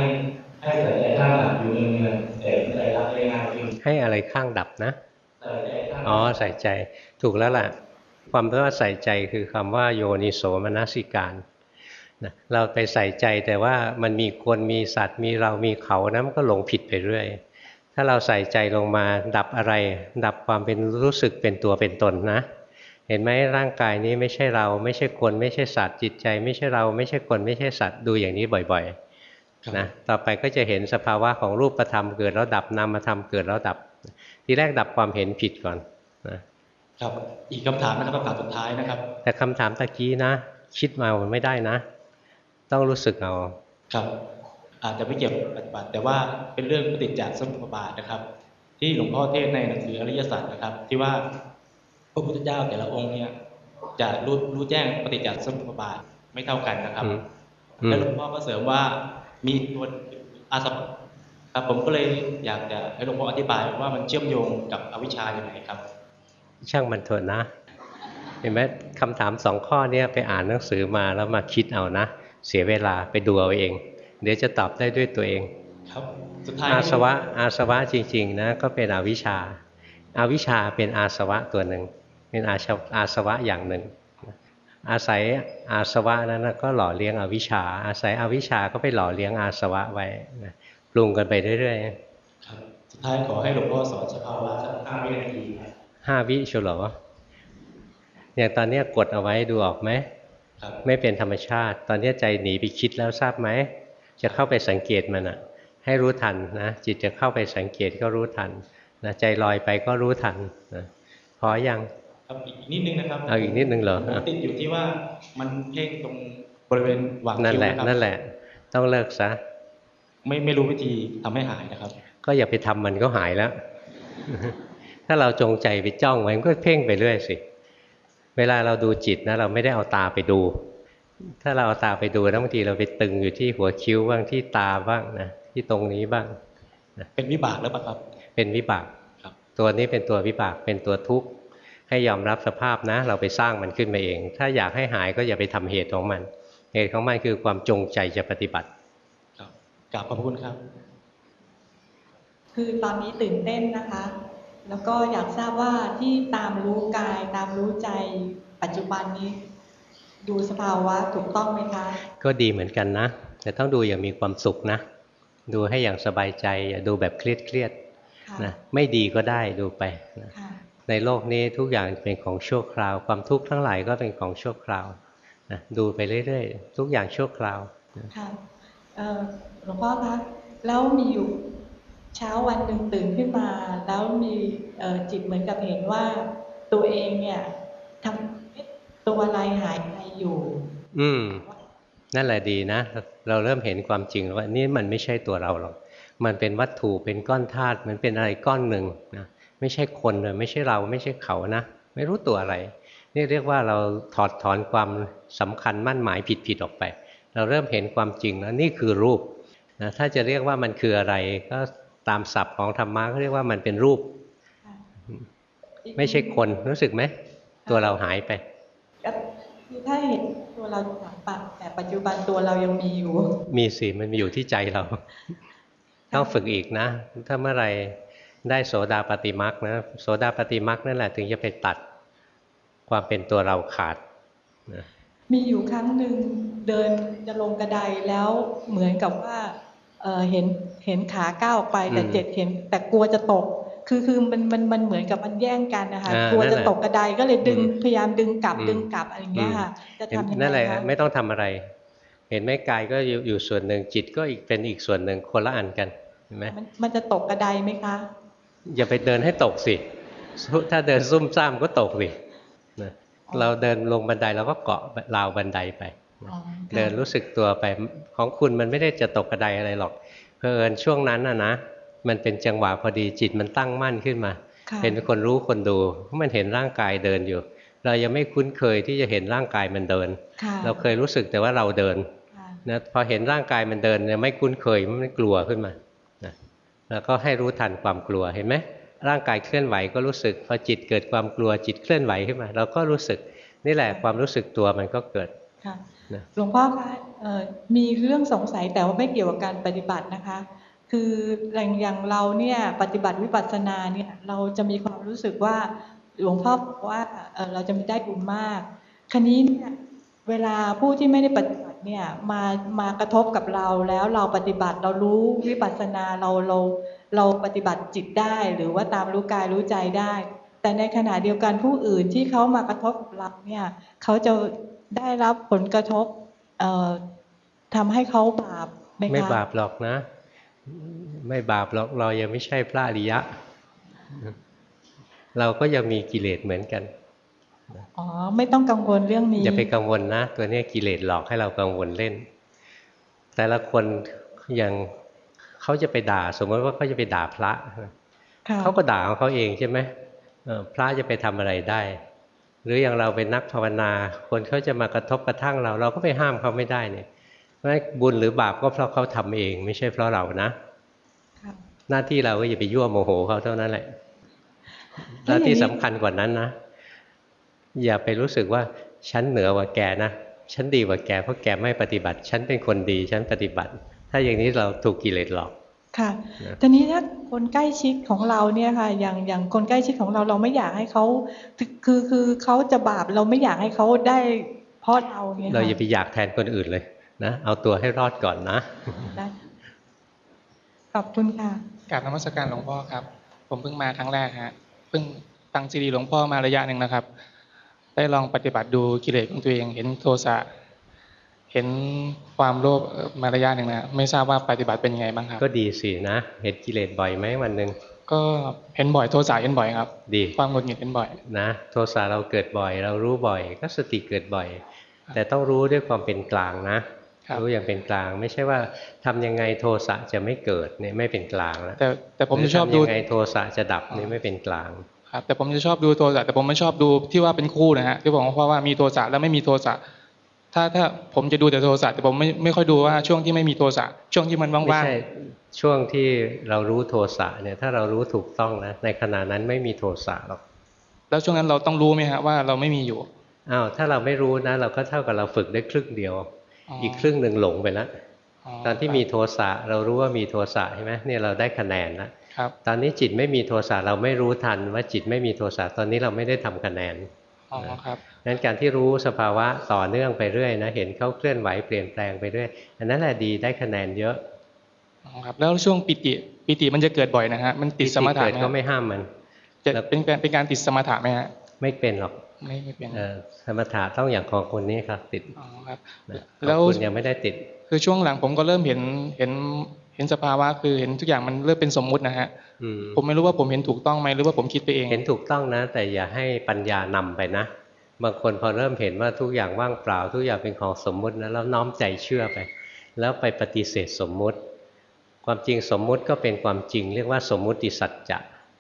ให้ใส่ใจข้ามดับอยู่เนืองๆแต่ไม่ได้รับได้ง่ายขึ้นให้อะไรข้างดับนะใส่ใจข้ามอ๋อใส่ใจถูกแล้วล่ะ ความว่าใส่ใจคือคำว่าโยนิโสมนสิการนะเราไปใส่ใจแต่ว่ามันมีคนมีสัตว์มีเรามีเขานะมันก็หลงผิดไปเรื่อย ถ้าเราใส่ใจลงมาดับอะไร ดับความเป็นรู้สึกเป็นตัวเป็นตนนะ เห็นไหมร่างกายนี้ไม่ใช่เราไม่ใช่คน ไม่ใช่สัตว์จิตใจ ไม่ใช่เราไม่ใช่คนไม่ใช่สัตว์ดูอย่างนี้บ่อยๆนะต่อไปก็จะเห็นสภาวะของรูปธรรมเกิดแล้วดับนามธรรมเกิดแล้วดับ ทีแรกดับความเห็นผิดก่อนนะ ครับอีกคำถามนะครับคำถามสุดท้ายนะครับ แต่คำถามตะกี้นะ คิดมามันไม่ได้นะ ต้องรู้สึกเอาครับ อาจจะไม่เกี่ยวกับปฏิบัติ แต่ว่าเป็นเรื่องปฏิจจสมุปบาทนะครับ ที่หลวงพ่อเทศน์ในหนังสืออริยสัจนะครับ ที่ว่าพระพุทธเจ้าแต่ละองค์เนี่ย จะรู้รู้แจ้งปฏิจจสมุปบาทไม่เท่ากันนะครับอืมอืมแล้วหลวงพ่อก็เสริมว่ามีตัวอาสวะครับผมก็เลยอยากจะให้หลวงพ่ออธิบายว่ามันเชื่อมโยงกับอวิชชาอย่างไรครับ ช่างมันเถอะนะ เห็นไหมคำถามสองข้อเนี้ไปอ่านหนังสือมาแล้วมาคิดเอานะ เสียเวลาไปดูเอาเอง เดี๋ยวจะตอบได้ด้วยตัวเอง ครับสุดท้ายอาสวะอาสวะจริงๆนะก็เป็นอวิชชาอาวิชชาเป็นอาสวะตัวหนึ่งเป็นอาชวอาสวะอย่างหนึ่ง อาศัยอาสวะนั้นนะก็หล่อเลี้ยงอวิชชา อาศัยอวิชชาก็ไปหล่อเลี้ยงอาสวะไว้นะปรุงกันไปเรื่อยครับสุดท้ายขอให้หลวงพ่อสอนสภาวะสักห้าวินาทีครับๆ ห้าวิชัวร์เหรออย่างตอนเนี้ยกดเอาไว้ดูออกไหมครับไม่เป็นธรรมชาติ ตอนนี้ใจหนีไปคิดแล้วทราบไหม จะเข้าไปสังเกตมันอะให้รู้ทันนะจิตจะเข้าไปสังเกตก็รู้ทันนะใจลอยไปก็รู้ทันนะพอยังครับอีกนิดนึงนะครับเอาอีกนิดนึงเหรอผมติดอยู่ที่ว่ามันเพ่งตรงบริเวณหว่างนั่นคิ้วแหละครับนั่นแหละ ต้องเลิกซะไม่ไม่รู้วิธีทำให้หายนะครับ ก็อย่าไปทำมันก็หายแล้ว ถ้าเราจงใจไปจ้องไว้มันก็เพ่งไปเรื่อยสิ เวลาเราดูจิตนะเราไม่ได้เอาตาไปดู ถ้าเราเอาตาไปดูแล้วบางทีเราไปตึงอยู่ที่หัวคิ้วบ้างที่ตาบ้างนะที่ตรงนี้บ้างเป็นวิบากแล้วปะครับ เป็นวิบากครับ ตัวนี้เป็นตัววิบากเป็นตัวทุกข์ให้ยอมรับสภาพนะ เราไปสร้างมันขึ้นมาเอง ถ้าอยากให้หายก็อย่าไปทำเหตุของมัน เหตุของมันคือความจงใจจะปฏิบัติครับกราบขอบคุณครับ คือตอนนี้ตื่นเต้นนะคะ แล้วก็อยากทราบว่าที่ตามรู้กายตามรู้ใจปัจจุบันนี้ ดูสภาวะถูกต้องไหมคะ ก็ดีเหมือนกันนะ แต่ต้องดูอย่างมีความสุขนะ ดูให้อย่างสบายใจอย่าดูแบบเครียดเครียดๆค่ะนะไม่ดีก็ได้ดูไปนะค่ะในโลกนี้ทุกอย่างเป็นของชั่วคราว ความทุกข์ทั้งหลายก็เป็นของชั่วคราวนะดูไปเรื่อยๆ ทุกอย่างชั่วคราวค่ะเอ่อหลวงพ่อคะแล้วมีอยู่ เช้าวันหนึ่งตื่นขึ้นมาแล้วมีจิตเหมือนกับเห็นว่าตัวเองเนี่ยทำตัวอะไรหายไปอยู่ อืม นั่นแหละดีนะ เราเริ่มเห็นความจริงแล้วว่านี่มันไม่ใช่ตัวเราหรอก มันเป็นวัตถุเป็นก้อนธาตุมันเป็นอะไรก้อนหนึ่งนะไม่ใช่คนเลยไม่ใช่เราไม่ใช่เขานะไม่รู้ตัวอะไร นี่เรียกว่าเราถอดถอนความสำคัญมั่นหมายผิดๆออกไป เราเริ่มเห็นความจริงแล้วนี่คือรูปนะถ้าจะเรียกว่ามันคืออะไรก็ ตามศัพท์ของธรรมะเขาเรียกว่ามันเป็นรูป ไม่ใช่คนรู้สึกไหม ตัวเราหายไปก็คือถ้าเห็นตัวเราถามปัจแต่ปัจจุบันตัวเรายังมีอยู่ มีสิมันมีอยู่ที่ใจเรา ต้องฝึกอีกนะ ถ้าเมื่อไหรได้โสดาปฏิมักนะโสดาปฏิมักนั่นแหละถึงจะไปตัดความเป็นตัวเราขาดนะมีอยู่ครั้งหนึ่งเดินจะลงกระไดแล้วเหมือนกับว่า เอ่อเห็นเห็นขาก้าวออกไปแต่เจ็ดเห็น แต่กลัวจะตก คือคือมันมันมันเหมือนกับมันแย่งกันนะคะอ่ากลัวนั่นจะแหละตกกระไดก็เลยดึงอืมพยายามดึงกลับอืมดึงกลับอะไรอย่างเงี้ยค่ะจะทำยังไงนั่นแหละคะไม่ต้องทำอะไร เห็นไหมกายก็อยู่อยู่ส่วนหนึ่งจิตก็อีกเป็นอีกส่วนหนึ่งคนละอันกันเห็นไหมมันมันจะตกกระไดไหมคะ อย่าไปเดินให้ตกสิถ้าเดินซุ่มซ่ามก็ตกสินะเราเดินลงบันไดเราก็เกาะราวบันไดไปนะ เดินรู้สึกตัวไปของคุณมันไม่ได้จะตกกระไดอะไรหรอกเพอเอิญช่วงนั้นนะนะมันเป็นจังหวะพอดีจิตมันตั้งมั่นขึ้นมาค่ะเป็นคนรู้คนดูเพราะมันเห็นร่างกายเดินอยู่ เรายังไม่คุ้นเคยที่จะเห็นร่างกายมันเดินค่ะเราเคยรู้สึกแต่ว่าเราเดินนะพอเห็นร่างกายมันเดินเนี่ยไม่คุ้นเคยมันกลัวขึ้นมานะแล้วก็ให้รู้ทันความกลัวเห็นไหมร่างกายเคลื่อนไหวก็รู้สึกพอจิตเกิดความกลัวจิตเคลื่อนไหวขึ้นมา เราก็รู้สึกนี่แหละความรู้สึกตัวมันก็เกิดค่ะนะ หลวงพ่อคะเออมีเรื่องสงสัยแต่ว่าไม่เกี่ยวกับการปฏิบัตินะคะ คืออย่างเราเนี่ยปฏิบัติวิปัสสนาเนี่ยเราจะมีความรู้สึกว่าหลวงพ่อบอกว่าเออเราจะมีได้บุญมากคันนี้เนี่ยเวลาผู้ที่ไม่ได้ปฏิบัติเนี่ยมามากระทบกับเราแล้วเราปฏิบัติเรารู้วิปัสสนาเราเราเราปฏิบัติจิตได้หรือว่าตามรู้กายรู้ใจได้ แต่ในขณะเดียวกันผู้อื่นที่เขามากระทบกับเราเนี่ยเขาจะ ได้รับผลกระทบเอ่อทำให้เขาบาปไหมคะไม่บาปหรอกนะ ไม่บาปหรอกเรายังไม่ใช่พระอริยะ เราก็ยังมีกิเลสเหมือนกันอ๋อไม่ต้องกังวลเรื่องนี้อย่าไปกังวลนะ ตัวเนี้ยกิเลสหลอกให้เรากังวลเล่น แต่ละคนอย่างเขาจะไปด่า สมมติว่าเขาจะไปด่าพระค่ะเขาก็ด่าของเขาเองใช่ไหมเอ่อพระจะไปทำอะไรได้ หรืออย่างเราเป็นนักภาวนา คนเขาจะมากระทบกระทั่งเรา เราก็ไปห้ามเขาไม่ได้เนี่ยเพราะฉะนั้นบุญหรือบาปก็เพราะเขาทำเอง ไม่ใช่เพราะเรานะค่ะหน้าที่เราก็อย่าไปยั่วโมโหเขาเท่านั้นแหละหแล้วน้าอย่างนี้ที่สำคัญกว่านั้นนะ อย่าไปรู้สึกว่าฉันเหนือกว่าแกนะฉันดีกว่าแกเพราะแกไม่ปฏิบัติ ฉันเป็นคนดี ฉันปฏิบัติ ถ้าอย่างนี้เราถูกกิเลสหลอก ค่ะนะทีนี้ถ้าคนใกล้ชิดของเราเนี่ยค่ะ อย่างอย่างคนใกล้ชิดของเราเราไม่อยากให้เขาคือคือเขาจะบาปเราไม่อยากให้เขาได้เพราะเราเนี่ยเราค่ะอย่าไปอยากแทนคนอื่นเลยนะเอาตัวให้รอดก่อนนะได้ขอบคุณค่ะกราบนมัสการหลวงพ่อครับ ผมเพิ่งมาครั้งแรกฮะเพิ่งฟังซีดีหลวงพ่อมาระยะหนึ่งนะครับ ได้ลองปฏิบัติดูกิเลสของตัวเองเห็นโทสะ เห็นความโลภเอ่อมาระยะหนึ่งนะไม่ทราบว่าปฏิบัติเป็นยังไงบ้างครับ ก็ดีสินะ เห็นกิเลสบ่อยไหมวันหนึ่งก็เห็นบ่อยโทสะเห็นบ่อยครับ ดี ความหงุดหงิดเห็นบ่อยนะ โทสะเราเกิดบ่อย เรารู้บ่อย ก็สติเกิดบ่อย แต่ต้องรู้ด้วยความเป็นกลางนะรู้อย่างเป็นกลาง ไม่ใช่ว่าทำยังไงโทสะจะไม่เกิดเนี่ยไม่เป็นกลางแล้วแต่แต่ผมจะชอบหรืดูทำยังไงโทสะจะดับนี่ไม่เป็นกลางครับแต่ผมจะชอบดูโทสะแต่ผมไม่ชอบดูที่ว่าเป็นคู่นะฮะที่บอกว่าว่ามีโทสะแล้วไม่มีโทสะ ถ้าถ้าผมจะดูแต่โทสะแต่ผมไม่ไม่ค่อยดูว่าช่วงที่ไม่มีโทสะช่วงที่มันไม่ว่างใช่ช่วงที่เรารู้โทสะเนี่ยถ้าเรารู้ถูกต้องนะในขณะนั้นไม่มีโทสะหรอกๆแล้วช่วงนั้นเราต้องรู้ไหมฮะว่าเราไม่มีอยู่อ้าวถ้าเราไม่รู้นะ เราก็เท่ากับเราฝึกได้ครึ่งเดียวอ๋ออีอีกครึ่งหนึ่งหลงไปแล้วอ๋อตอนที่มีโทสะเรารู้ว่ามีโทสะใช่ไหมเนี่ยเราได้คะแนนแล้วครับตอนนี้จิตไม่มีโทสะเราไม่รู้ทันว่าจิตไม่มีโทสะตอนนี้เราไม่ได้ทำคะแนนอ๋อ ครับนั้นการที่รู้สภาวะต่อเนื่องไปเรื่อยนะเห็นเขาเคลื่อนไหวเปลี่ยนแปลงไปเรื่อยอันนั้นแหละดีได้คะแนนเยอะอ๋อครับแล้วช่วงปิติปิติมันจะเกิดบ่อยนะฮะมันติดสมถะเกิดไหมก็ฮะไม่ห้ามมันจะเป็นการเป็นการติดสมถะไหมฮะไม่เป็นหรอกไม่ไม่เป็นเออสมถะต้องอย่างของคนนี้ครับติดอ๋อครับนะแล้วของคุณยังไม่ได้ติด คือช่วงหลังผมก็เริ่มเห็นเห็น เห็นสภาวะคือเห็นทุกอย่างมันเริ่มเป็นสมมุตินะฮะอืมผมไม่รู้ว่าผมเห็นถูกต้องไหมหรือว่าผมคิดไปเอง เห็นถูกต้องนะ แต่อย่าให้ปัญญานำไปนะ บางคนพอเริ่มเห็นว่าทุกอย่างว่างเปล่า ทุกอย่างเป็นของสมมุตินะแล้วน้อมใจเชื่อไป แล้วไปปฏิเสธสมมุติ ความจริงสมมุติก็เป็นความจริง เรียกว่าสมมุติสัจจะ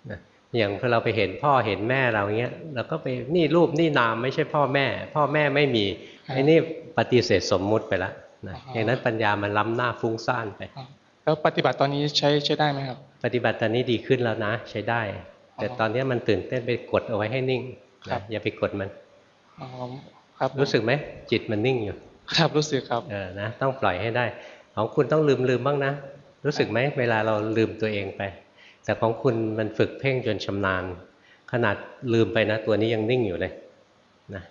นะอย่างพอเราไปเห็นพ่อเห็นแม่เราเงี้ยเราก็ไปนี่รูปนี่นามไม่ใช่พ่อแม่ พ่อแม่ไม่มีไอ้นี่ปฏิเสธสมมุติไปแล้วนะอย่างนั้นปัญญามันล้ำหน้าฟุ้งซ่านไป แล้วปฏิบัติตอนนี้ใช้ใช้ได้ไหมครับ ปฏิบัติตอนนี้ดีขึ้นแล้วนะ ใช้ได้ แต่ตอนนี้มันตื่นเต้นไปกดเอาไว้ให้นิ่งครันะบอย่าไปกดมันอ๋อครับรู้สึกไหมจิตมันนิ่งอยู่ ครับรู้สึกครับเออนะต้องปล่อยให้ได้ ของคุณต้องลืมลืมบ้างนะ รู้สึกไหมเวลาเราลืมตัวเองไป แต่ของคุณมันฝึกเพ่งจนชำนาญ ขนาดลืมไปนะ ตัวนี้ยังนิ่งอยู่เลยนะ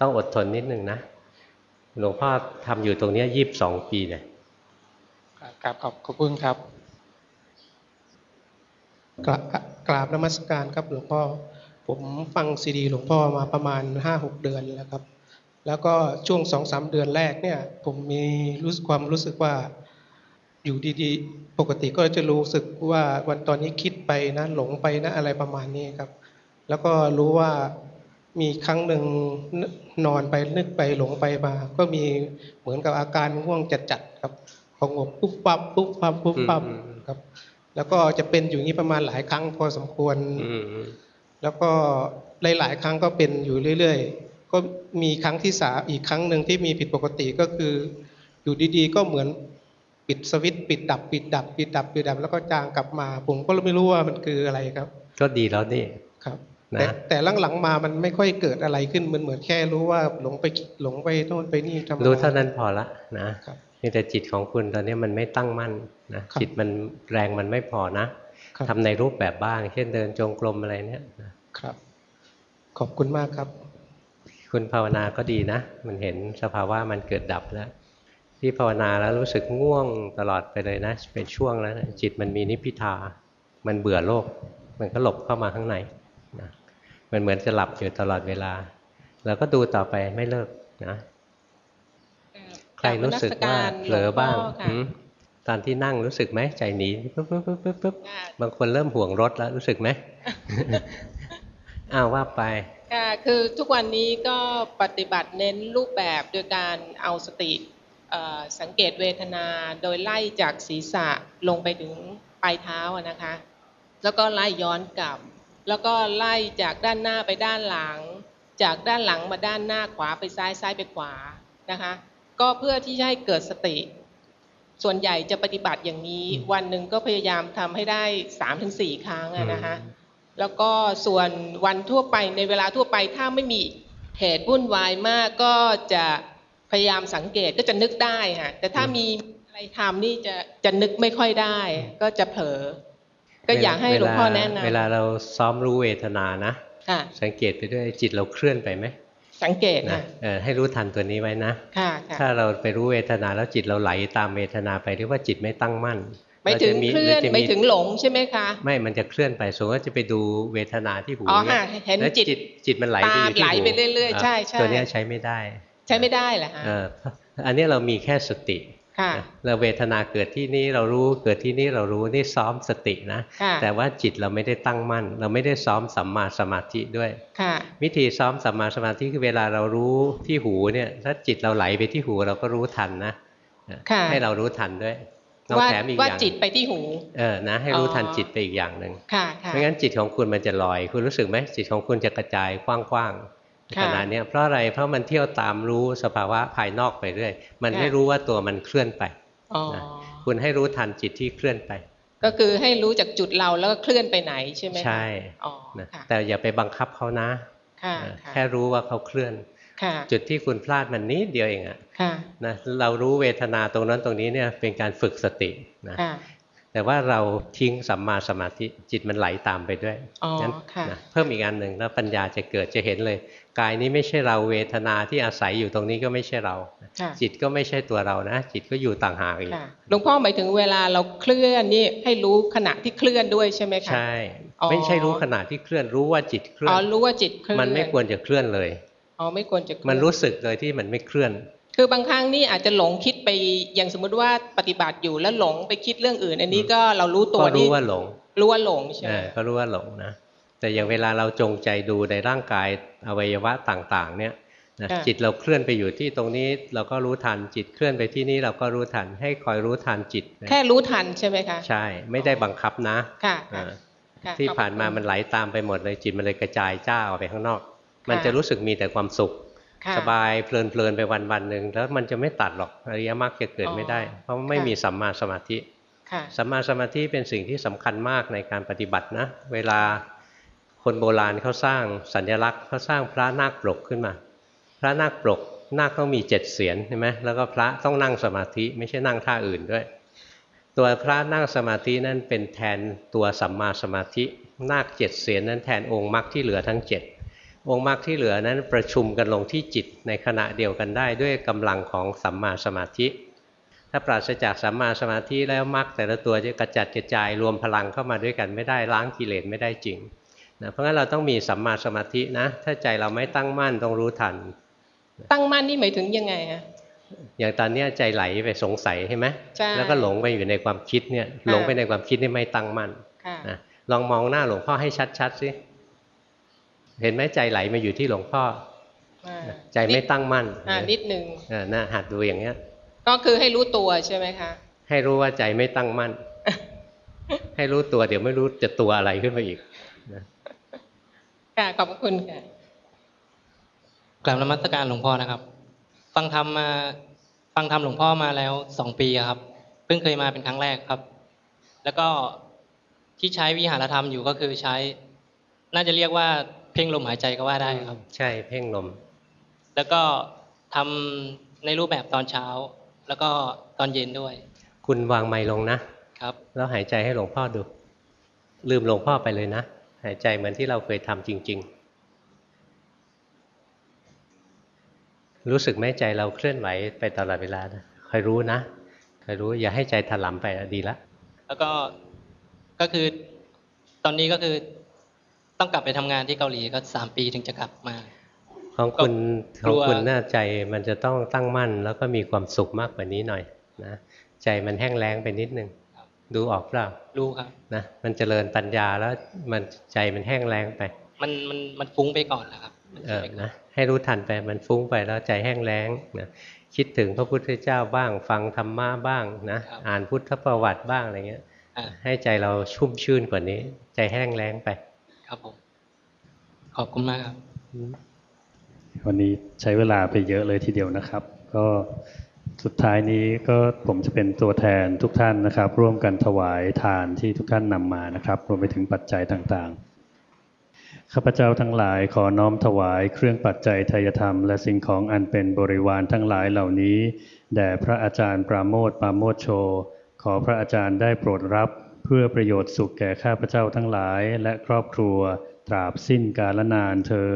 ต้องอดทนนิดนึงนะหลวงพ่อทำอยู่ตรงเนี้ยี่สิบสองปีเนี่ย กราบขอบขอบคุณครับกราบกราบนมัสการครับหลวงพ่อ ผมฟังซีดีหลวงพ่อมาประมาณห้าหกเดือนแล้วครับ แล้วก็ช่วงสองสามเดือนแรกเนี่ยผมมีรู้สึกความรู้สึกว่าอยู่ดีๆ ปกติก็จะรู้สึกว่าวันตอนนี้คิดไปนะหลงไปนะอะไรประมาณนี้ครับ แล้วก็รู้ว่ามีครั้งหนึ่งนนอนไปนึกไปหลงไปมา ก็มีเหมือนกับอาการง่วงจัดๆครับ พองบปุ๊บปั๊บปุ๊บปั๊บปุ๊บปั๊บครับ แล้วก็จะเป็นอยู่นี้ประมาณหลายครั้งพอสมควรแล้วก็หลาย ๆ ครั้งก็เป็นอยู่เรื่อยๆ ก็มีครั้งที่สามอีกครั้งหนึ่งที่มีผิดปกติก็คือ อยู่ดีๆ ก็เหมือนปิดสวิตช์ปิดดับ ปิดดับ ปิดดับปิดดับ แล้วก็จางกลับมา ผมก็ไม่รู้ว่ามันคืออะไรครับ ก็ดีแล้วนี่ครับนะแต่แต่หลังๆมามันไม่ค่อยเกิดอะไรขึ้นมันเหมือนแค่รู้ว่าหลงไปหลงไปโน่นไปนี่ทำรู้เท่านั้นพอละนะ นี่แต่จิตของคุณตอนนี้มันไม่ตั้งมั่นนะจิตมันแรงมันไม่พอนะทำในรูปแบบบ้าง เช่นเดินจงกรมอะไรเนี่ยนะครับ ขอบคุณมากครับ คุณภาวนาก็ดีนะ มันเห็นสภาวะมันเกิดดับแล้ว ที่ภาวนาแล้วรู้สึกง่วงตลอดไปเลยนะ เป็นช่วงแล้วนะจิตมันมีนิพพิทา มันเบื่อโลก มันก็หลบเข้ามาข้างในนะมันเหมือนจะหลับอยู่ตลอดเวลา แล้วก็ดูต่อไปไม่เลิกนะ ใครรู้สึกว่าเผลอบ้างหืมตอนที่นั่งรู้สึกไหมใจหนีปุ๊บปุ๊บปุ๊บปุ๊บปุ๊บบางคนเริ่มห่วงรถแล้วรู้สึกไหมอ้าวว่าไปค่ะคือทุกวันนี้ก็ปฏิบัติเน้นรูปแบบโดยการเอาสติเอ่อสังเกตเวทนาโดยไล่จากศีรษะลงไปถึงปลายเท้าอะนะคะ แล้วก็ไล่ย้อนกลับ แล้วก็ไล่จากด้านหน้าไปด้านหลัง จากด้านหลังมาด้านหน้าขวาไปซ้ายซ้ายไปขวานะคะ ก็เพื่อที่จะให้เกิดสติ ส่วนใหญ่จะปฏิบัติอย่างนี้ วันหนึ่งก็พยายามทำให้ได้สามถึงสี่ครั้งอะนะคะแล้วก็ส่วนวันทั่วไปในเวลาทั่วไปถ้าไม่มีเหตุวุ่นวายมากก็จะพยายามสังเกตก็จะนึกได้ค่ะแต่ถ้ามีอะไรทำนี่จะจะนึกไม่ค่อยได้ ก็จะเผลอ ก็อยากให้หลวงพ่อแนะนำเวลาเราซ้อมรู้เวทนานะค่ะสังเกตไปด้วยจิตเราเคลื่อนไปไหม สังเกตนะค่ะเออให้รู้ทันตัวนี้ไว้นะค่ะค่ะถ้าเราไปรู้เวทนาแล้วจิตเราไหลตามเวทนาไปเรียกว่าจิตไม่ตั้งมั่นไม่ถึงราจะเคลื่อนราจะไม่ถึงหลงใช่ไหมคะไม่มันจะเคลื่อนไปสมมติว่าจะไปดูเวทนาที่หูอ๋อเนี่ยค่ะเห็นแล้วจิตจิตมันไหลไปอยู่ที่ตามไหลหูไปเรื่อยๆใช่ใช่ตัวเนี้ยใช้ไม่ได้ ใช้ไม่ได้เหรอคะเอออันนี้เรามีแค่สติค่ะ เราเวทนาเกิดที่นี่เรารู้เกิดที่นี่เรารู้นี่ซ้อมสตินะค่ะแต่ว่าจิตเราไม่ได้ตั้งมั่น เราไม่ได้ซ้อมสัมมาสมาธิด้วยค่ะวิธีซ้อมสัมมาสมาธิคือเวลาเรารู้ที่หูเนี่ยถ้าจิตเราไหลไปที่หูเราก็รู้ทันนะค่ะให้เรารู้ทันด้วยน้องว่าแถมอีกว่าอย่างจิตไปที่หูเออนะ ให้รู้อ๋อทันจิตไปอีกอย่างหนึ่งค่ะค่ะไม่งั้นจิตของคุณมันจะลอย คุณรู้สึกไหมจิตของคุณจะกระจายกว้างๆค่ะ ขนาดนี้ยเพราะอะไรเพราะมันเที่ยวตามรู้สภาวะภายนอกไปเรื่อย มันค่ะไม่รู้ว่าตัวมันเคลื่อนไปอ๋อนะคุณให้รู้ทันจิตที่เคลื่อนไป ก็คือให้รู้จากจุดเราแล้วก็เคลื่อนไปไหนใช่ไหมคะใช่อ๋อนะค่ะแต่อย่าไปบังคับเขานะค่ะนะค่ะแค่รู้ว่าเขาเคลื่อนค่ะจุดที่คุณพลาดมันนิดเดียวเองอะค่ะนะเรารู้เวทนาตรงนั้นตรงนี้เนี่ยเป็นการฝึกสตินะค่ะแต่ว่าเราทิ้งสัมมาสมาธิจิตมันไหลตามไปด้วยอ๋องั้นค่ะนะเพิ่มอีกอันหนึ่งแล้วปัญญาจะเกิดจะเห็นเลย กายนี้ไม่ใช่เราเวทนาที่อาศัยอยู่ตรงนี้ก็ไม่ใช่เราค่ะจิตก็ไม่ใช่ตัวเรานะ จิตก็อยู่ต่างหากอีกค่ะหลวงพ่อหมายถึงเวลาเราเคลื่อนนี่ให้รู้ขณะที่เคลื่อนด้วยใช่ไหมคะใช่อ๋อไม่ใช่รู้ขณะที่เคลื่อนรู้ว่าจิตเคลื่ออ๋อนรู้ว่าจิตเคลื่อนมันไม่ควรจะเคลื่อนเลยอ๋อไม่ควรจะเคลื่อนมันรู้สึกโดยที่มันไม่เคลื่อน คือบางครั้งนี่อาจจะหลงคิดไปอย่างสมมุติว่าปฏิบัติอยู่แล้วหลงไปคิดเรื่องอื่น อันนี้ก็เรารู้ตัวก็รู้นี่ว่าหลง รู้ว่าหลงใช่ไหเอมอก็รู้ว่าหลงนะ แต่อย่างเวลาเราจงใจดูในร่างกายอวัยวะต่างๆ เนี่ยนะค่ะจิตเราเคลื่อนไปอยู่ที่ตรงนี้เราก็รู้ทันจิตเคลื่อนไปที่นี่เราก็รู้ทันให้คอยรู้ทันจิตนะแค่รู้ทันใช่ไหมคะใช่ไม่ได้บังคับนะค่ะเออค่ะที่ขอบผ่านมาคุณมันไหลตามไปหมดเลยจิตมันเลยกระจายจ้าออกไปข้างนอก มันค่ะจะรู้สึกมีแต่ความสุขค่ะสบายเพลินเพลินๆไปวันวันๆหนึ่งแล้วมันจะไม่ตัดหรอกอริยมรรคจะเกิดไม่ได้ เพราะไม่ค่ะมีสัมมาสมาธิค่ะสัมมาสมาธิเป็นสิ่งที่สำคัญมากในการปฏิบัตินะ เวลา คนโบราณเขาสร้างสัญลักษณ์เขาสร้างพระนาคปลกขึ้นมา พระนาคปลกนาคต้องมีเจ็ดเสียนใช่ไหมแล้วก็พระต้องนั่งสมาธิไม่ใช่นั่งท่าอื่นด้วย ตัวพระนั่งสมาธินั่นเป็นแทนตัวสัมมาสมาธินาคเจ็ดเสียนนั้นแทนองค์มรรคที่เหลือทั้งเจ็ดองค์มรรคที่เหลือนั้นประชุมกันลงที่จิตในขณะเดียวกันได้ด้วยกำลังของสัมมาสมาธิ ถ้าปราศจากสัมมาสมาธิแล้วมรรคแต่ละตัวจะกระจัดกระจายรวมพลังเข้ามาด้วยกันไม่ได้ล้างกิเลสไม่ได้จริง นะเพราะงั้นเราต้องมีสัมมาสมาธินะ ถ้าใจเราไม่ตั้งมั่นต้องรู้ทัน ตั้งมั่นนี่หมายถึงยังไงฮะอย่างตอนเนี้ยใจไหลไปสงสัยใช่ไหมใช่แล้วก็หลงไปอยู่ในความคิดเนี่ยหลงไปในความคิดนี่ไม่ตั้งมั่นค่ะนะลองมองหน้าหลวงพ่อให้ชัดๆสิเห็นไหมใจไหลมาอยู่ที่หลวงพ่ออ่าใจไม่ตั้งมั่นอ่านิดหนึ่งเออน่าหัดดูอย่างเงี้ย ก็คือให้รู้ตัวใช่ไหมคะ ให้รู้ว่าใจไม่ตั้งมั่น ให้รู้ตัวเดี๋ยวไม่รู้จะตัวอะไรขึ้นมาอีกนะ ค่ะขอบพระคุณค่ะกราบนมัสการหลวงพ่อนะครับ ฟังธรรมมา ฟังธรรมหลวงพ่อมาแล้วสองปีอะครับ เพิ่งเคยมาเป็นครั้งแรกครับ แล้วก็ที่ใช้วิหารธรรมอยู่ก็คือใช้ น่าจะเรียกว่าเพ่งลมหายใจก็ว่าได้ครับ ใช่เพ่งลม แล้วก็ทำในรูปแบบตอนเช้า แล้วก็ตอนเย็นด้วย คุณวางไมค์ลงนะครับ แล้วหายใจให้หลวงพ่อดู ลืมหลวงพ่อไปเลยนะ หายใจเหมือนที่เราเคยทำจริง ๆ รู้สึกไหมใจเราเคลื่อนไหวไปตลอดเวลานะคอยรู้นะคอยรู้อย่าให้ใจถลำไปอะดีละ แล้วก็ก็คือตอนนี้ก็คือต้องกลับไปทำงานที่เกาหลีก็สามปีถึงจะกลับมาของคุณขกลัองวคุณน่าใจมันจะต้องตั้งมั่น แล้วก็มีความสุขมากกว่านี้หน่อยนะใจมันแห้งแล้งไปนิดนึง ดูออกเปล่ารู้ครับนะมันเจริญปัญญาแล้วมันใจมันแห้งแล้งไป มันมันมันฟุ้งไปก่อนนะครับเออนะให้รู้ทันไปมันฟุ้งไปแล้วใจแห้งแล้งนะคิดถึงพระพุทธเจ้าบ้าง ฟังธรรมะบ้างนะอ่านพุทธประวัติบ้างอะไรเงี้ยอ่าให้ใจเราชุ่มชื่นกว่านี้ ใจแห้งแล้งไปครับผมขอบคุณมากครับวันนี้ใช้เวลาไปเยอะเลยทีเดียวนะครับ ก็ สุดท้ายนี้ก็ผมจะเป็นตัวแทนทุกท่านนะครับ ร่วมกันถวายทานที่ทุกท่านนำมานะครับ รวมไปถึงปัจจัยต่างๆ ข้าพเจ้าทั้งหลายขอน้อมถวายเครื่องปัจจัยทายธรรม และสิ่งของอันเป็นบริวารทั้งหลายเหล่านี้แด่พระอาจารย์ปราโมทปราโมทโช ขอพระอาจารย์ได้โปรดรับ เพื่อประโยชน์สุขแก่ข้าพเจ้าทั้งหลาย และครอบครัวตราบสิ้นกาลนานเทิ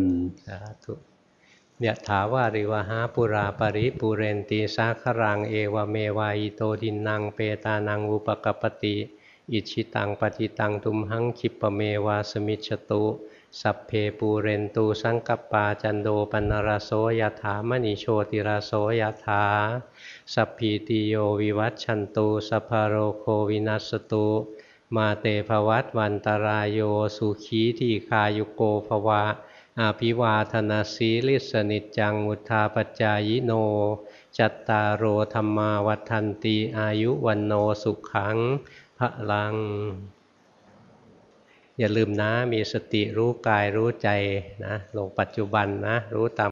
นสาธุ ยะถาวาริวหาปุราปริปุเรนตีสาครังเอวเมวายโตดินังเปตานังอุปกปปติอิชิตังปฏิตังตุมหังคิปะเมวาสมิจฉตุสัพเพปูเรนตูสังกปาจันโดปนรโสยถามณิโชติราโสยถาสัพพีติโยวิวัตชันตุสัพพโรโควินัสตุมาเตภวัตวันตรายโยสุขีทีคายุโกภวะ อาภิวาธนาสีลิสนิจังุทธาปจายโน จัตตารโอธรรมาวัฏันตีอายุวันโนสุขังพระลัง อย่าลืมนะมีสติรู้กายรู้ใจนะลงปัจจุบันนะรู้ตาม